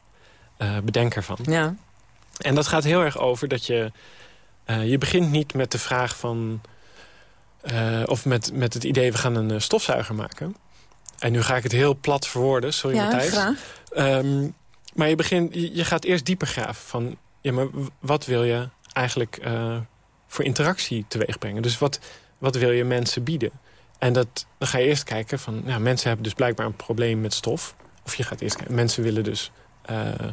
bedenker van. Ja. En dat gaat heel erg over dat je... je begint niet met de vraag van... of met, met het idee, we gaan een stofzuiger maken. En nu ga ik het heel plat verwoorden, sorry Ja, Matthijs. graag. Ehm, maar je, begint, je, je gaat eerst dieper graven. Van, ja, maar wat wil je eigenlijk eh, voor interactie teweeg brengen? Dus wat, wat wil je mensen bieden? En dat, dan ga je eerst kijken van... Ja, mensen hebben dus blijkbaar een probleem met stof. Of je gaat eerst kijken, mensen willen dus... eh, eh,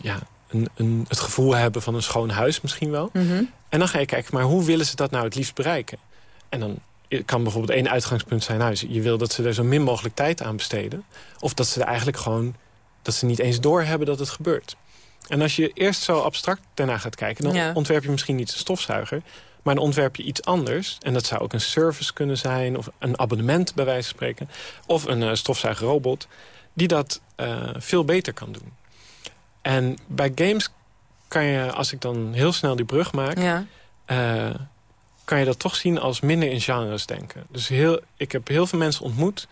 ja, een, een, het gevoel hebben van een schoon huis misschien wel. Mhm. En dan ga je kijken, maar hoe willen ze dat nou het liefst bereiken? En dan kan bijvoorbeeld één uitgangspunt zijn... Nou, je wil dat ze er zo min mogelijk tijd aan besteden. Of dat ze er eigenlijk gewoon... dat ze niet eens doorhebben dat het gebeurt. En als je eerst zo abstract daarna gaat kijken... dan Ja. ontwerp je misschien niet een stofzuiger... maar dan ontwerp je iets anders. En dat zou ook een service kunnen zijn... of een abonnement bij wijze van spreken. Of een eh, stofzuigerrobot die dat eh, veel beter kan doen. En bij games kan je, als ik dan heel snel die brug maak... Ja. eh, kan je dat toch zien als minder in genres denken. Dus heel, ik heb heel veel mensen ontmoet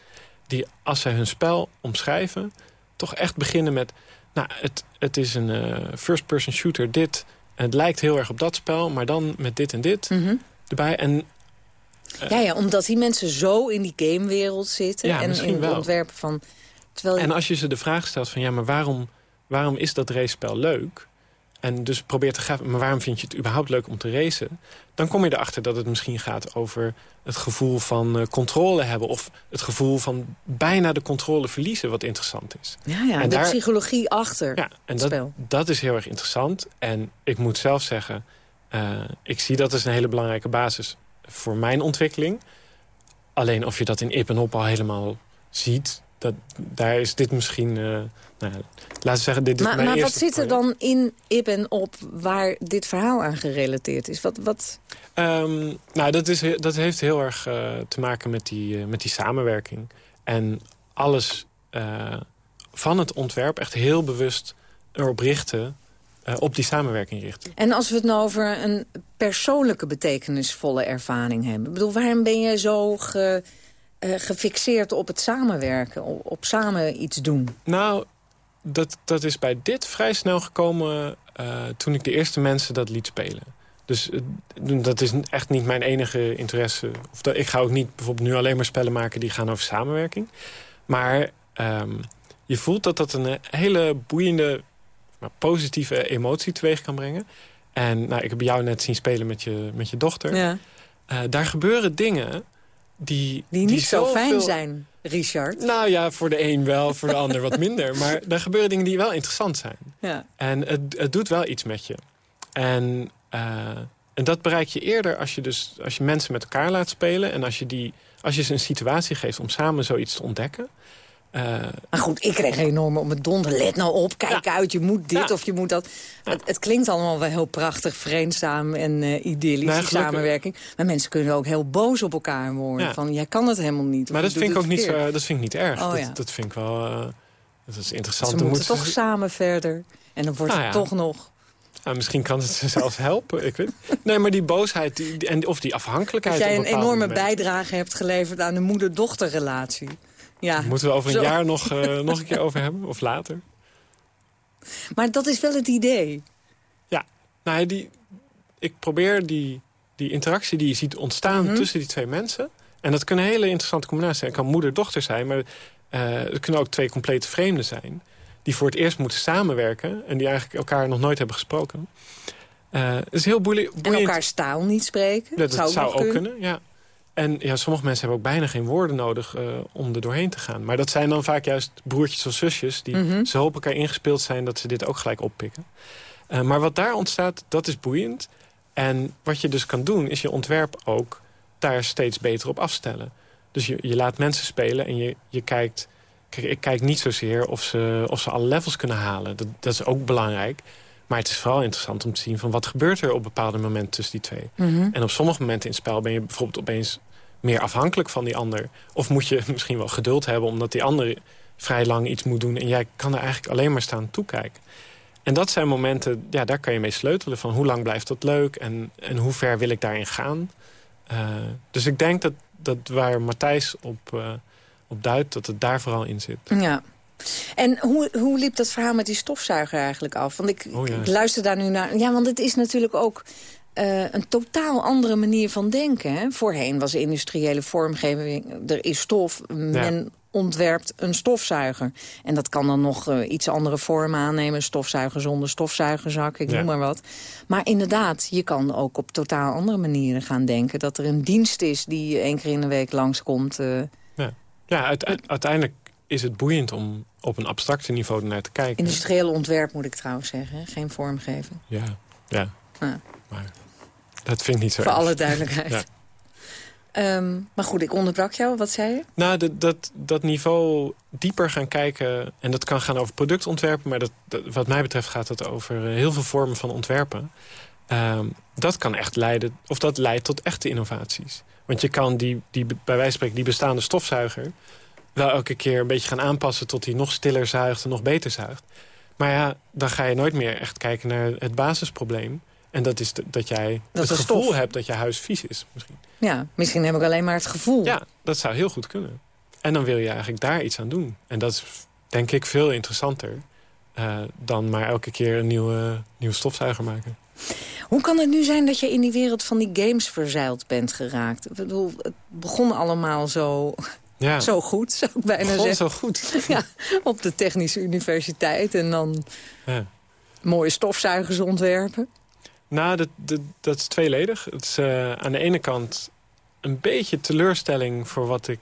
die als zij hun spel omschrijven... toch echt beginnen met... nou, het, het is een eh, first-person shooter, dit... en het lijkt heel erg op dat spel, maar dan met dit en dit Mhm. erbij. En ja, ja, omdat die mensen zo in die gamewereld zitten... Ja, en in het wel. ontwerpen van... Terwijl En als je ze de vraag stelt van ja, maar waarom, waarom is dat racespel leuk? En dus probeert te gaan, maar waarom vind je het überhaupt leuk om te racen? Dan kom je erachter dat het misschien gaat over het gevoel van eh, controle hebben... of het gevoel van bijna de controle verliezen, wat interessant is. ja, ja, en de daar- psychologie achter Ja, en dat, spel. dat is heel erg interessant. En ik moet zelf zeggen, eh, ik zie dat als een hele belangrijke basis voor mijn ontwikkeling. Alleen of je dat in Ip en Op al helemaal ziet, dat, daar is dit misschien... eh, nou, laten we zeggen, dit is Maar, mijn maar wat zit er project. dan in Ip en Op waar dit verhaal aan gerelateerd is? Wat, wat... Ehm, nou, dat, is, dat heeft heel erg eh, te maken met die, eh, met die samenwerking. En alles eh, van het ontwerp echt heel bewust erop richten... eh, op die samenwerking richten. En als we het nou over een persoonlijke betekenisvolle ervaring hebben. Ik bedoel, waarom ben je zo ge, gefixeerd op het samenwerken? Op, op samen iets doen? Nou, dat, dat is bij dit vrij snel gekomen eh, toen ik de eerste mensen dat liet spelen. Dus eh, dat is echt niet mijn enige interesse. Of dat, ik ga ook niet bijvoorbeeld nu alleen maar spellen maken die gaan over samenwerking. Maar ehm, je voelt dat dat een hele boeiende, maar positieve emotie teweeg kan brengen. En nou, ik heb jou net zien spelen met je, met je dochter. Ja. Eh, daar gebeuren dingen die... Die niet zo fijn zijn, Richard. nou ja, voor de een wel, voor de ander wat minder. Maar er gebeuren dingen die wel interessant zijn. Ja. En het, het doet wel iets met je. En, eh, en dat bereik je eerder als je, dus, als je mensen met elkaar laat spelen... en als je, die, als je ze een situatie geeft om samen zoiets te ontdekken. Eh, Maar goed, ik kreeg enorm op mijn donder. Let nou op, kijk uit, je moet dit Ja. of je moet dat. Het, het klinkt allemaal wel heel prachtig, vreedzaam en eh idyllisch, Nou, die samenwerking. Maar mensen kunnen ook heel boos op elkaar worden. Van, jij kan het helemaal niet. maar dat vind, ik het ook niet zo, dat vind ik niet erg. Oh, dat, dat vind ik wel... eh, dat is interessant. Ze moeten moet toch samen verder. En dan wordt Nou het toch nog... Nou, misschien kan het ze zelfs helpen. Ik weet. Nee, maar die boosheid die, die- en, of die Dat afhankelijkheid... jij op een enorme bijdrage hebt geleverd aan de moeder-dochterrelatie. Ja, Moeten we over een Zo. jaar nog, eh, nog een keer over hebben? Of later? maar dat is wel het idee. Ja, nou, die, ik probeer die, die interactie die je ziet ontstaan Mhm. tussen die twee mensen... en dat kunnen hele interessante combinaties zijn. Het kan moeder-dochter zijn, maar eh, het kunnen ook twee complete vreemden zijn... die voor het eerst moeten samenwerken... en die eigenlijk elkaar nog nooit hebben gesproken. Eh, het is heel boeiend. En elkaars taal niet spreken. Ja, dat zou, ook kunnen. ja. En ja, sommige mensen hebben ook bijna geen woorden nodig eh, om er doorheen te gaan. Maar dat zijn dan vaak juist broertjes of zusjes... die Mhm. zo op elkaar ingespeeld zijn dat ze dit ook gelijk oppikken. Eh, maar wat daar ontstaat, dat is boeiend. En wat je dus kan doen, is je ontwerp ook daar steeds beter op afstellen. Dus je, je laat mensen spelen en je, je kijkt... Kijk, ik kijk niet zozeer of ze, of ze alle levels kunnen halen. Dat, dat is ook belangrijk. Maar het is vooral interessant om te zien van wat gebeurt er op bepaalde momenten tussen die twee. Mhm. En op sommige momenten in het spel ben je bijvoorbeeld opeens meer afhankelijk van die ander. Of moet je misschien wel geduld hebben omdat die ander vrij lang iets moet doen... en jij kan er eigenlijk alleen maar staan toekijken. En dat zijn momenten, ja, daar kan je mee sleutelen. Van hoe lang blijft dat leuk en, en hoe ver wil ik daarin gaan. Eh, dus ik denk dat, dat waar Matthijs op, eh, op duidt, dat het daar vooral in zit. Ja. En hoe, hoe liep dat verhaal met die stofzuiger eigenlijk af? Want ik, Oh ja. ik luister daar nu naar. Ja, want het is natuurlijk ook eh, een totaal andere manier van denken. Hè? Voorheen was industriële vormgeving, er is stof, men ontwerpt een stofzuiger. En dat kan dan nog eh, iets andere vormen aannemen. Stofzuiger zonder stofzuigerzak, ik Ja. noem maar wat. Maar inderdaad, je kan ook op totaal andere manieren gaan denken. Dat er een dienst is die één keer in de week langskomt. eh Ja, uite- uiteindelijk is het boeiend om op een abstracte niveau naar te kijken. Industrieel ontwerp moet ik trouwens zeggen, geen vormgeving. Ja, ja. Ja. Maar dat vind ik niet zo Voor erg. alle duidelijkheid. Ja. Ehm, maar goed, ik onderbrak jou. Wat zei je? Nou, dat, dat, dat niveau dieper gaan kijken... en dat kan gaan over productontwerpen... maar dat, wat mij betreft gaat het over eh, heel veel vormen van ontwerpen. Ehm, dat kan echt leiden, of dat leidt tot echte innovaties. Want je kan die, die, bij wijze van spreken die bestaande stofzuiger... wel elke keer een beetje gaan aanpassen tot hij nog stiller zuigt en nog beter zuigt. Maar ja, dan ga je nooit meer echt kijken naar het basisprobleem. En dat is dat jij het gevoel hebt dat je huis vies is. Misschien. Ja, misschien heb ik alleen maar het gevoel. Ja, dat zou heel goed kunnen. En dan wil je eigenlijk daar iets aan doen. En dat is denk ik veel interessanter... Uh, dan maar elke keer een nieuwe, nieuwe stofzuiger maken. Hoe kan het nu zijn dat je in die wereld van die games verzeild bent geraakt? Ik bedoel, het begon allemaal zo, ja. zo goed, zou ik bijna begon zeggen. zo goed. ja, op de Technische Universiteit en dan ja. mooie stofzuigers ontwerpen. Nou, dat, dat, dat is tweeledig. Het is uh, aan de ene kant een beetje teleurstelling voor wat ik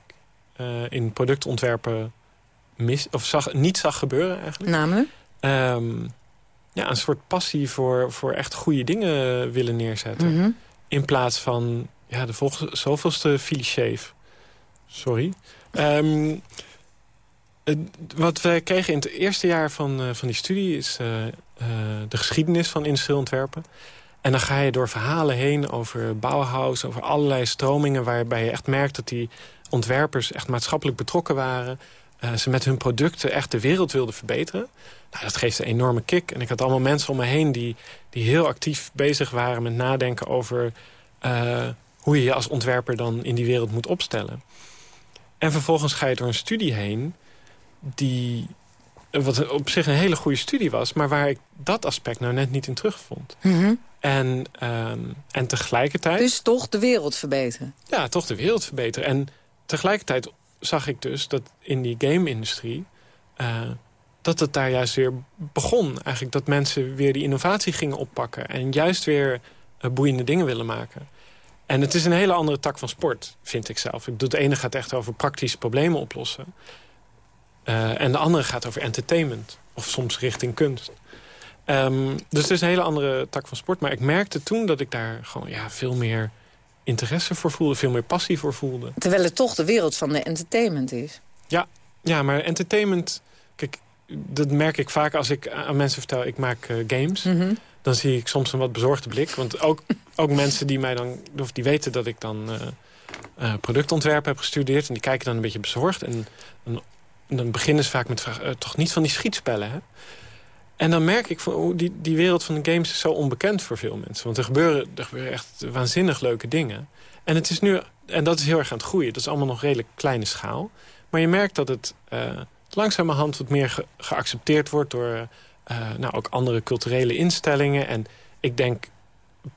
uh, in productontwerpen mis, of zag, niet zag gebeuren eigenlijk. Namelijk? Um, ja, een soort passie voor, voor echt goede dingen willen neerzetten. Mm -hmm. In plaats van ja, de zoveelste Philly Sorry. Um, wat we kregen in het eerste jaar van, uh, van die studie... is uh, uh, de geschiedenis van industrieel ontwerpen. En dan ga je door verhalen heen over Bauhaus... over allerlei stromingen waarbij je echt merkt dat die ontwerpers... echt maatschappelijk betrokken waren. ze met hun producten echt de wereld wilden verbeteren. Nou, dat geeft een enorme kick. En ik had allemaal mensen om me heen die, die heel actief bezig waren... met nadenken over hoe je je als ontwerper dan in die wereld moet opstellen. En vervolgens ga je door een studie heen... die wat op zich een hele goede studie was... maar waar ik dat aspect nou net niet in terugvond. Mm -hmm. en, um, en tegelijkertijd... Dus toch de wereld verbeteren? Ja, toch de wereld verbeteren. En tegelijkertijd zag ik dus dat in die game-industrie... Uh, dat het daar juist weer begon. Eigenlijk dat mensen weer die innovatie gingen oppakken. En juist weer uh, boeiende dingen willen maken. En het is een hele andere tak van sport, vind ik zelf. Ik bedoel, de ene gaat echt over praktische problemen oplossen. Uh, en de andere gaat over entertainment. Of soms richting kunst. Um, dus het is een hele andere tak van sport. Maar ik merkte toen dat ik daar gewoon ja, veel meer interesse voor voelde. Veel meer passie voor voelde. Terwijl het toch de wereld van de entertainment is. Ja, ja maar entertainment... Kijk, dat merk ik vaak als ik aan mensen vertel... ik maak uh, games. Mm -hmm. Dan zie ik soms een wat bezorgde blik. Want ook, ook mensen die mij dan... of die weten dat ik dan uh, productontwerp heb gestudeerd... en die kijken dan een beetje bezorgd. En, dan beginnen ze vaak met vragen... toch niet van die schietspellen, hè? En dan merk ik, van, die, die wereld van de games is zo onbekend voor veel mensen. Want er gebeuren, er gebeuren echt waanzinnig leuke dingen. En het is nu, en dat is heel erg aan het groeien. Dat is allemaal nog redelijk kleine schaal. Maar je merkt dat het uh, langzamerhand wat meer ge geaccepteerd wordt... door uh, nou, ook andere culturele instellingen. En ik denk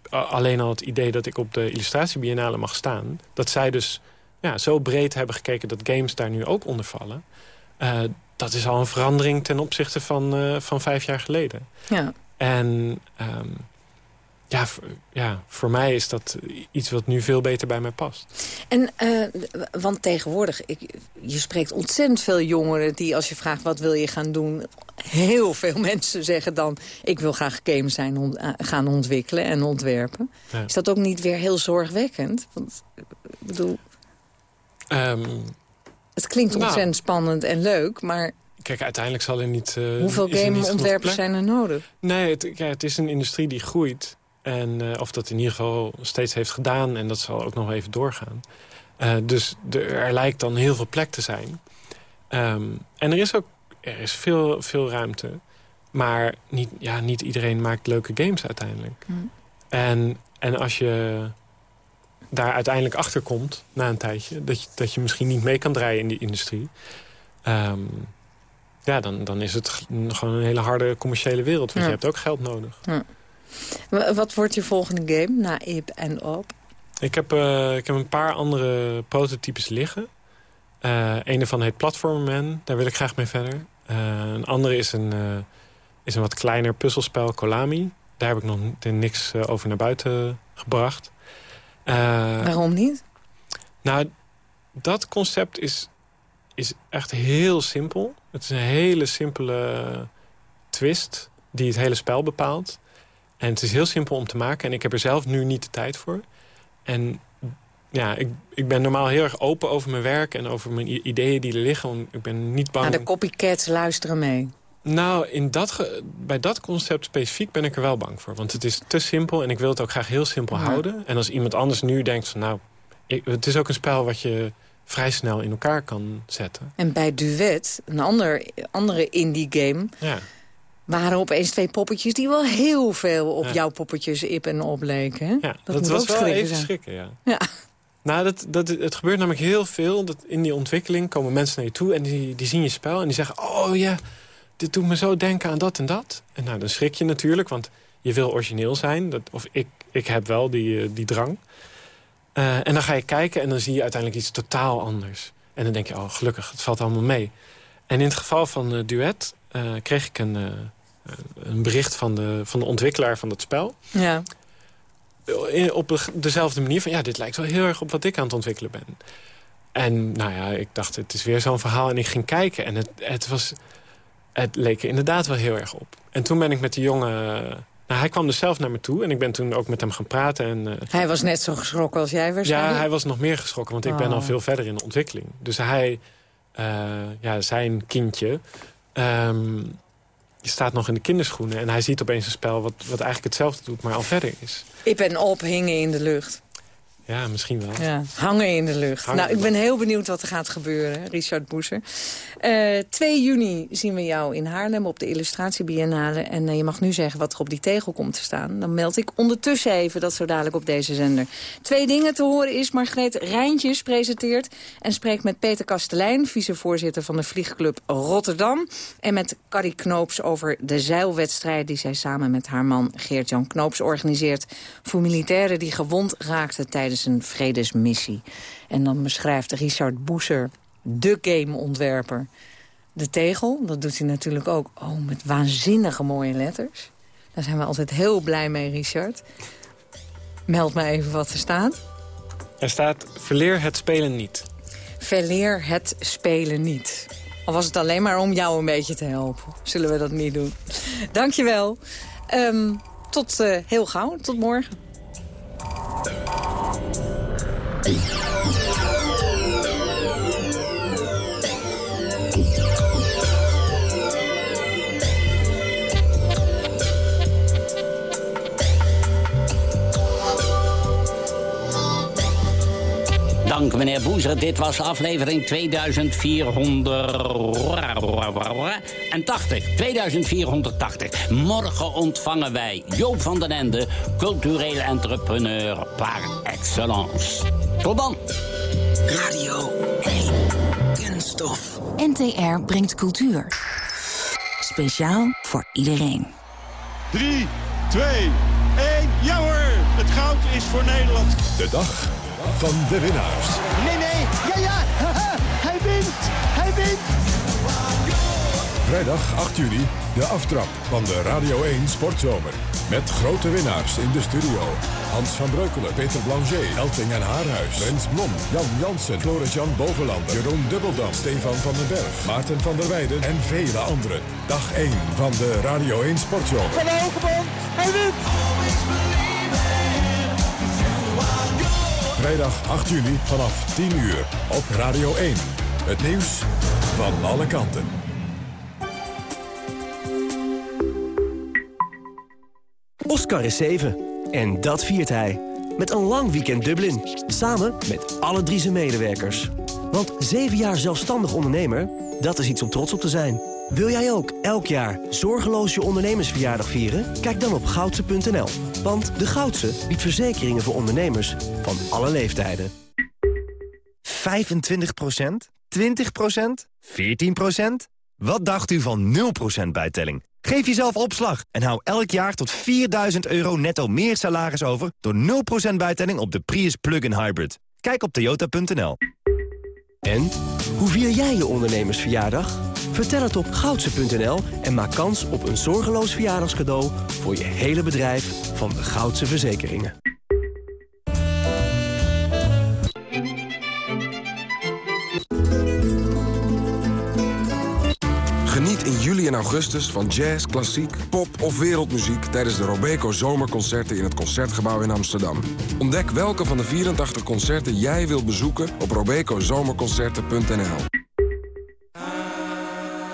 alleen al het idee dat ik op de illustratiebiennale mag staan... dat zij dus ja, zo breed hebben gekeken dat games daar nu ook onder vallen... Uh, dat is al een verandering ten opzichte van, uh, van vijf jaar geleden. Ja. En um, ja, ja, voor mij is dat iets wat nu veel beter bij mij past. En, uh, want tegenwoordig, ik, je spreekt ontzettend veel jongeren... die als je vraagt wat wil je gaan doen... heel veel mensen zeggen dan... ik wil graag games zijn, uh, gaan ontwikkelen en ontwerpen. Ja. Is dat ook niet weer heel zorgwekkend? Want, ik bedoel... Um, het klinkt ontzettend nou, spannend en leuk, maar... Kijk, uiteindelijk zal er niet... Uh, Hoeveel gameontwerpers zijn er nodig? Nee, het, ja, het is een industrie die groeit. En uh, of dat in ieder geval steeds heeft gedaan. En dat zal ook nog even doorgaan. Uh, dus de, er lijkt dan heel veel plek te zijn. Um, en er is ook er is veel, veel ruimte. Maar niet, ja, niet iedereen maakt leuke games uiteindelijk. Mm. En, en als je daar uiteindelijk achter komt, na een tijdje... dat je, dat je misschien niet mee kan draaien in die industrie... Um, ja, dan, dan is het gewoon een hele harde commerciële wereld. Want ja. je hebt ook geld nodig. Ja. Wat wordt je volgende game na Ip en Op? Ik heb, uh, ik heb een paar andere prototypes liggen. Uh, een ervan heet Platformman. Daar wil ik graag mee verder. Uh, een andere is een, is een wat kleiner puzzelspel, Kolami. Daar heb ik nog niks over naar buiten gebracht. Waarom niet? Nou, dat concept is, is echt heel simpel. Het is een hele simpele twist die het hele spel bepaalt. En het is heel simpel om te maken. En ik heb er zelf nu niet de tijd voor. En ja, ik, ik ben normaal heel erg open over mijn werk... en over mijn ideeën die er liggen. Ik ben niet bang... Nou, de copycats luisteren mee. Nou, in dat bij dat concept specifiek ben ik er wel bang voor. Want het is te simpel en ik wil het ook graag heel simpel houden. En als iemand anders nu denkt van... nou, ik, het is ook een spel wat je vrij snel in elkaar kan zetten. En bij Duet, een ander, andere indie game... Ja. Waren opeens twee poppetjes die wel heel veel op jouw poppetjes ip en opleken. Hè? Ja, dat, was wel even schrikken, ja. ja. Nou, dat, dat, het gebeurt namelijk heel veel. Dat in die ontwikkeling komen mensen naar je toe en die, die zien je spel... en die zeggen, oh ja, dit doet me zo denken aan dat en dat. En nou, dan schrik je natuurlijk, want je wil origineel zijn. Dat, of ik, ik heb wel die, eh, die drang. Uh, en dan ga je kijken en dan zie je uiteindelijk iets totaal anders. En dan denk je, oh gelukkig, het valt allemaal mee. En in het geval van uh, Duet uh, kreeg ik een, een bericht van de, van de ontwikkelaar van het spel. Ja. Op dezelfde manier van, ja, dit lijkt wel heel erg op wat ik aan het ontwikkelen ben. En nou ja, ik dacht, het is weer zo'n verhaal. En ik ging kijken en het, het, was, het leek er inderdaad wel heel erg op. En toen ben ik met die jongen nou, hij kwam dus zelf naar me toe en ik ben toen ook met hem gaan praten. En, uh, hij was net zo geschrokken als jij waarschijnlijk? Ja, hij was nog meer geschrokken, want ik ben al oh. veel verder in de ontwikkeling. Dus hij, uh, ja, zijn kindje, um, staat nog in de kinderschoenen... en hij ziet opeens een spel wat, wat eigenlijk hetzelfde doet, maar al verder is. Ik ben op hingen in de lucht. Ja, misschien wel. Ja, hangen in de lucht. nou, ik ben heel benieuwd wat er gaat gebeuren, Richard Boeser. Uh, eh, 2 juni zien we jou in Haarlem op de illustratiebiennale. En uh, je mag nu zeggen wat er op die tegel komt te staan. Dan meld ik ondertussen even dat zo dadelijk op deze zender. Twee dingen te horen is Margreet Rijntjes presenteert... en spreekt met Peter Kastelein, vicevoorzitter van de Vliegclub Rotterdam... en met Carrie Knoops over de zeilwedstrijd... die zij samen met haar man Geert-Jan Knoops organiseert... voor militairen die gewond raakten tijdens een vredesmissie. En dan beschrijft Richard Boeser, de gameontwerper, de tegel. Dat doet hij natuurlijk ook oh, met waanzinnige mooie letters. Daar zijn we altijd heel blij mee, Richard. Meld me even wat er staat. Er staat, verleer het spelen niet. Verleer het spelen niet. Al was het alleen maar om jou een beetje te helpen. Zullen we dat niet doen. Dankjewel. Um, tot uh, heel gauw. Tot morgen. Hey. Dank meneer Boezer. Dit was aflevering 2480. 2480. Morgen ontvangen wij Joop van den Ende, cultureel entrepreneur par excellence. Tot dan. Radio 1. Kunststof. NTR brengt cultuur. Speciaal voor iedereen. 3, 2, 1. Ja hoor, het goud is voor Nederland. De dag van de winnaars. Nee, nee, ja, ja, hij wint, hij wint. Vrijdag 8 juni, de aftrap van de Radio 1 Sportzomer. Met grote winnaars in de studio. Hans van Breukelen, Peter Blanger, Elting en Haarhuis, Rens Blom, Jan Jansen, Floris-Jan Bovenlander, Jeroen Dubbeldam, Stefan van den Berg, Maarten van der Weijden en vele anderen. Dag 1 van de Radio 1 Sportzomer. Van Hogeband, hij wint! Vrijdag 8 juni vanaf 10 uur op Radio 1. Het nieuws van alle kanten. Oscar is 7 en dat viert hij. Met een lang weekend Dublin. Samen met alle drie zijn medewerkers. Want 7 jaar zelfstandig ondernemer, dat is iets om trots op te zijn. Wil jij ook elk jaar zorgeloos je ondernemersverjaardag vieren? Kijk dan op goudse.nl. Want de Goudse biedt verzekeringen voor ondernemers van alle leeftijden. 25% 20% 14% Wat dacht u van 0% bijtelling? Geef jezelf opslag en hou elk jaar tot 4000 euro netto meer salaris over... door 0% bijtelling op de Prius Plug-in Hybrid. Kijk op toyota.nl. En, hoe vier jij je ondernemersverjaardag? Vertel het op goudse.nl en maak kans op een zorgeloos verjaardagscadeau... voor je hele bedrijf van de Goudse Verzekeringen. Geniet in juli in augustus van jazz, klassiek, pop of wereldmuziek... tijdens de Robeco Zomerconcerten in het Concertgebouw in Amsterdam. Ontdek welke van de 84 concerten jij wilt bezoeken op robecozomerconcerten.nl.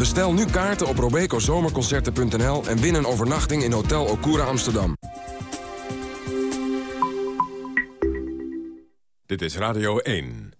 Bestel nu kaarten op robecozomerconcerten.nl en win een overnachting in Hotel Okura Amsterdam. Dit is Radio 1.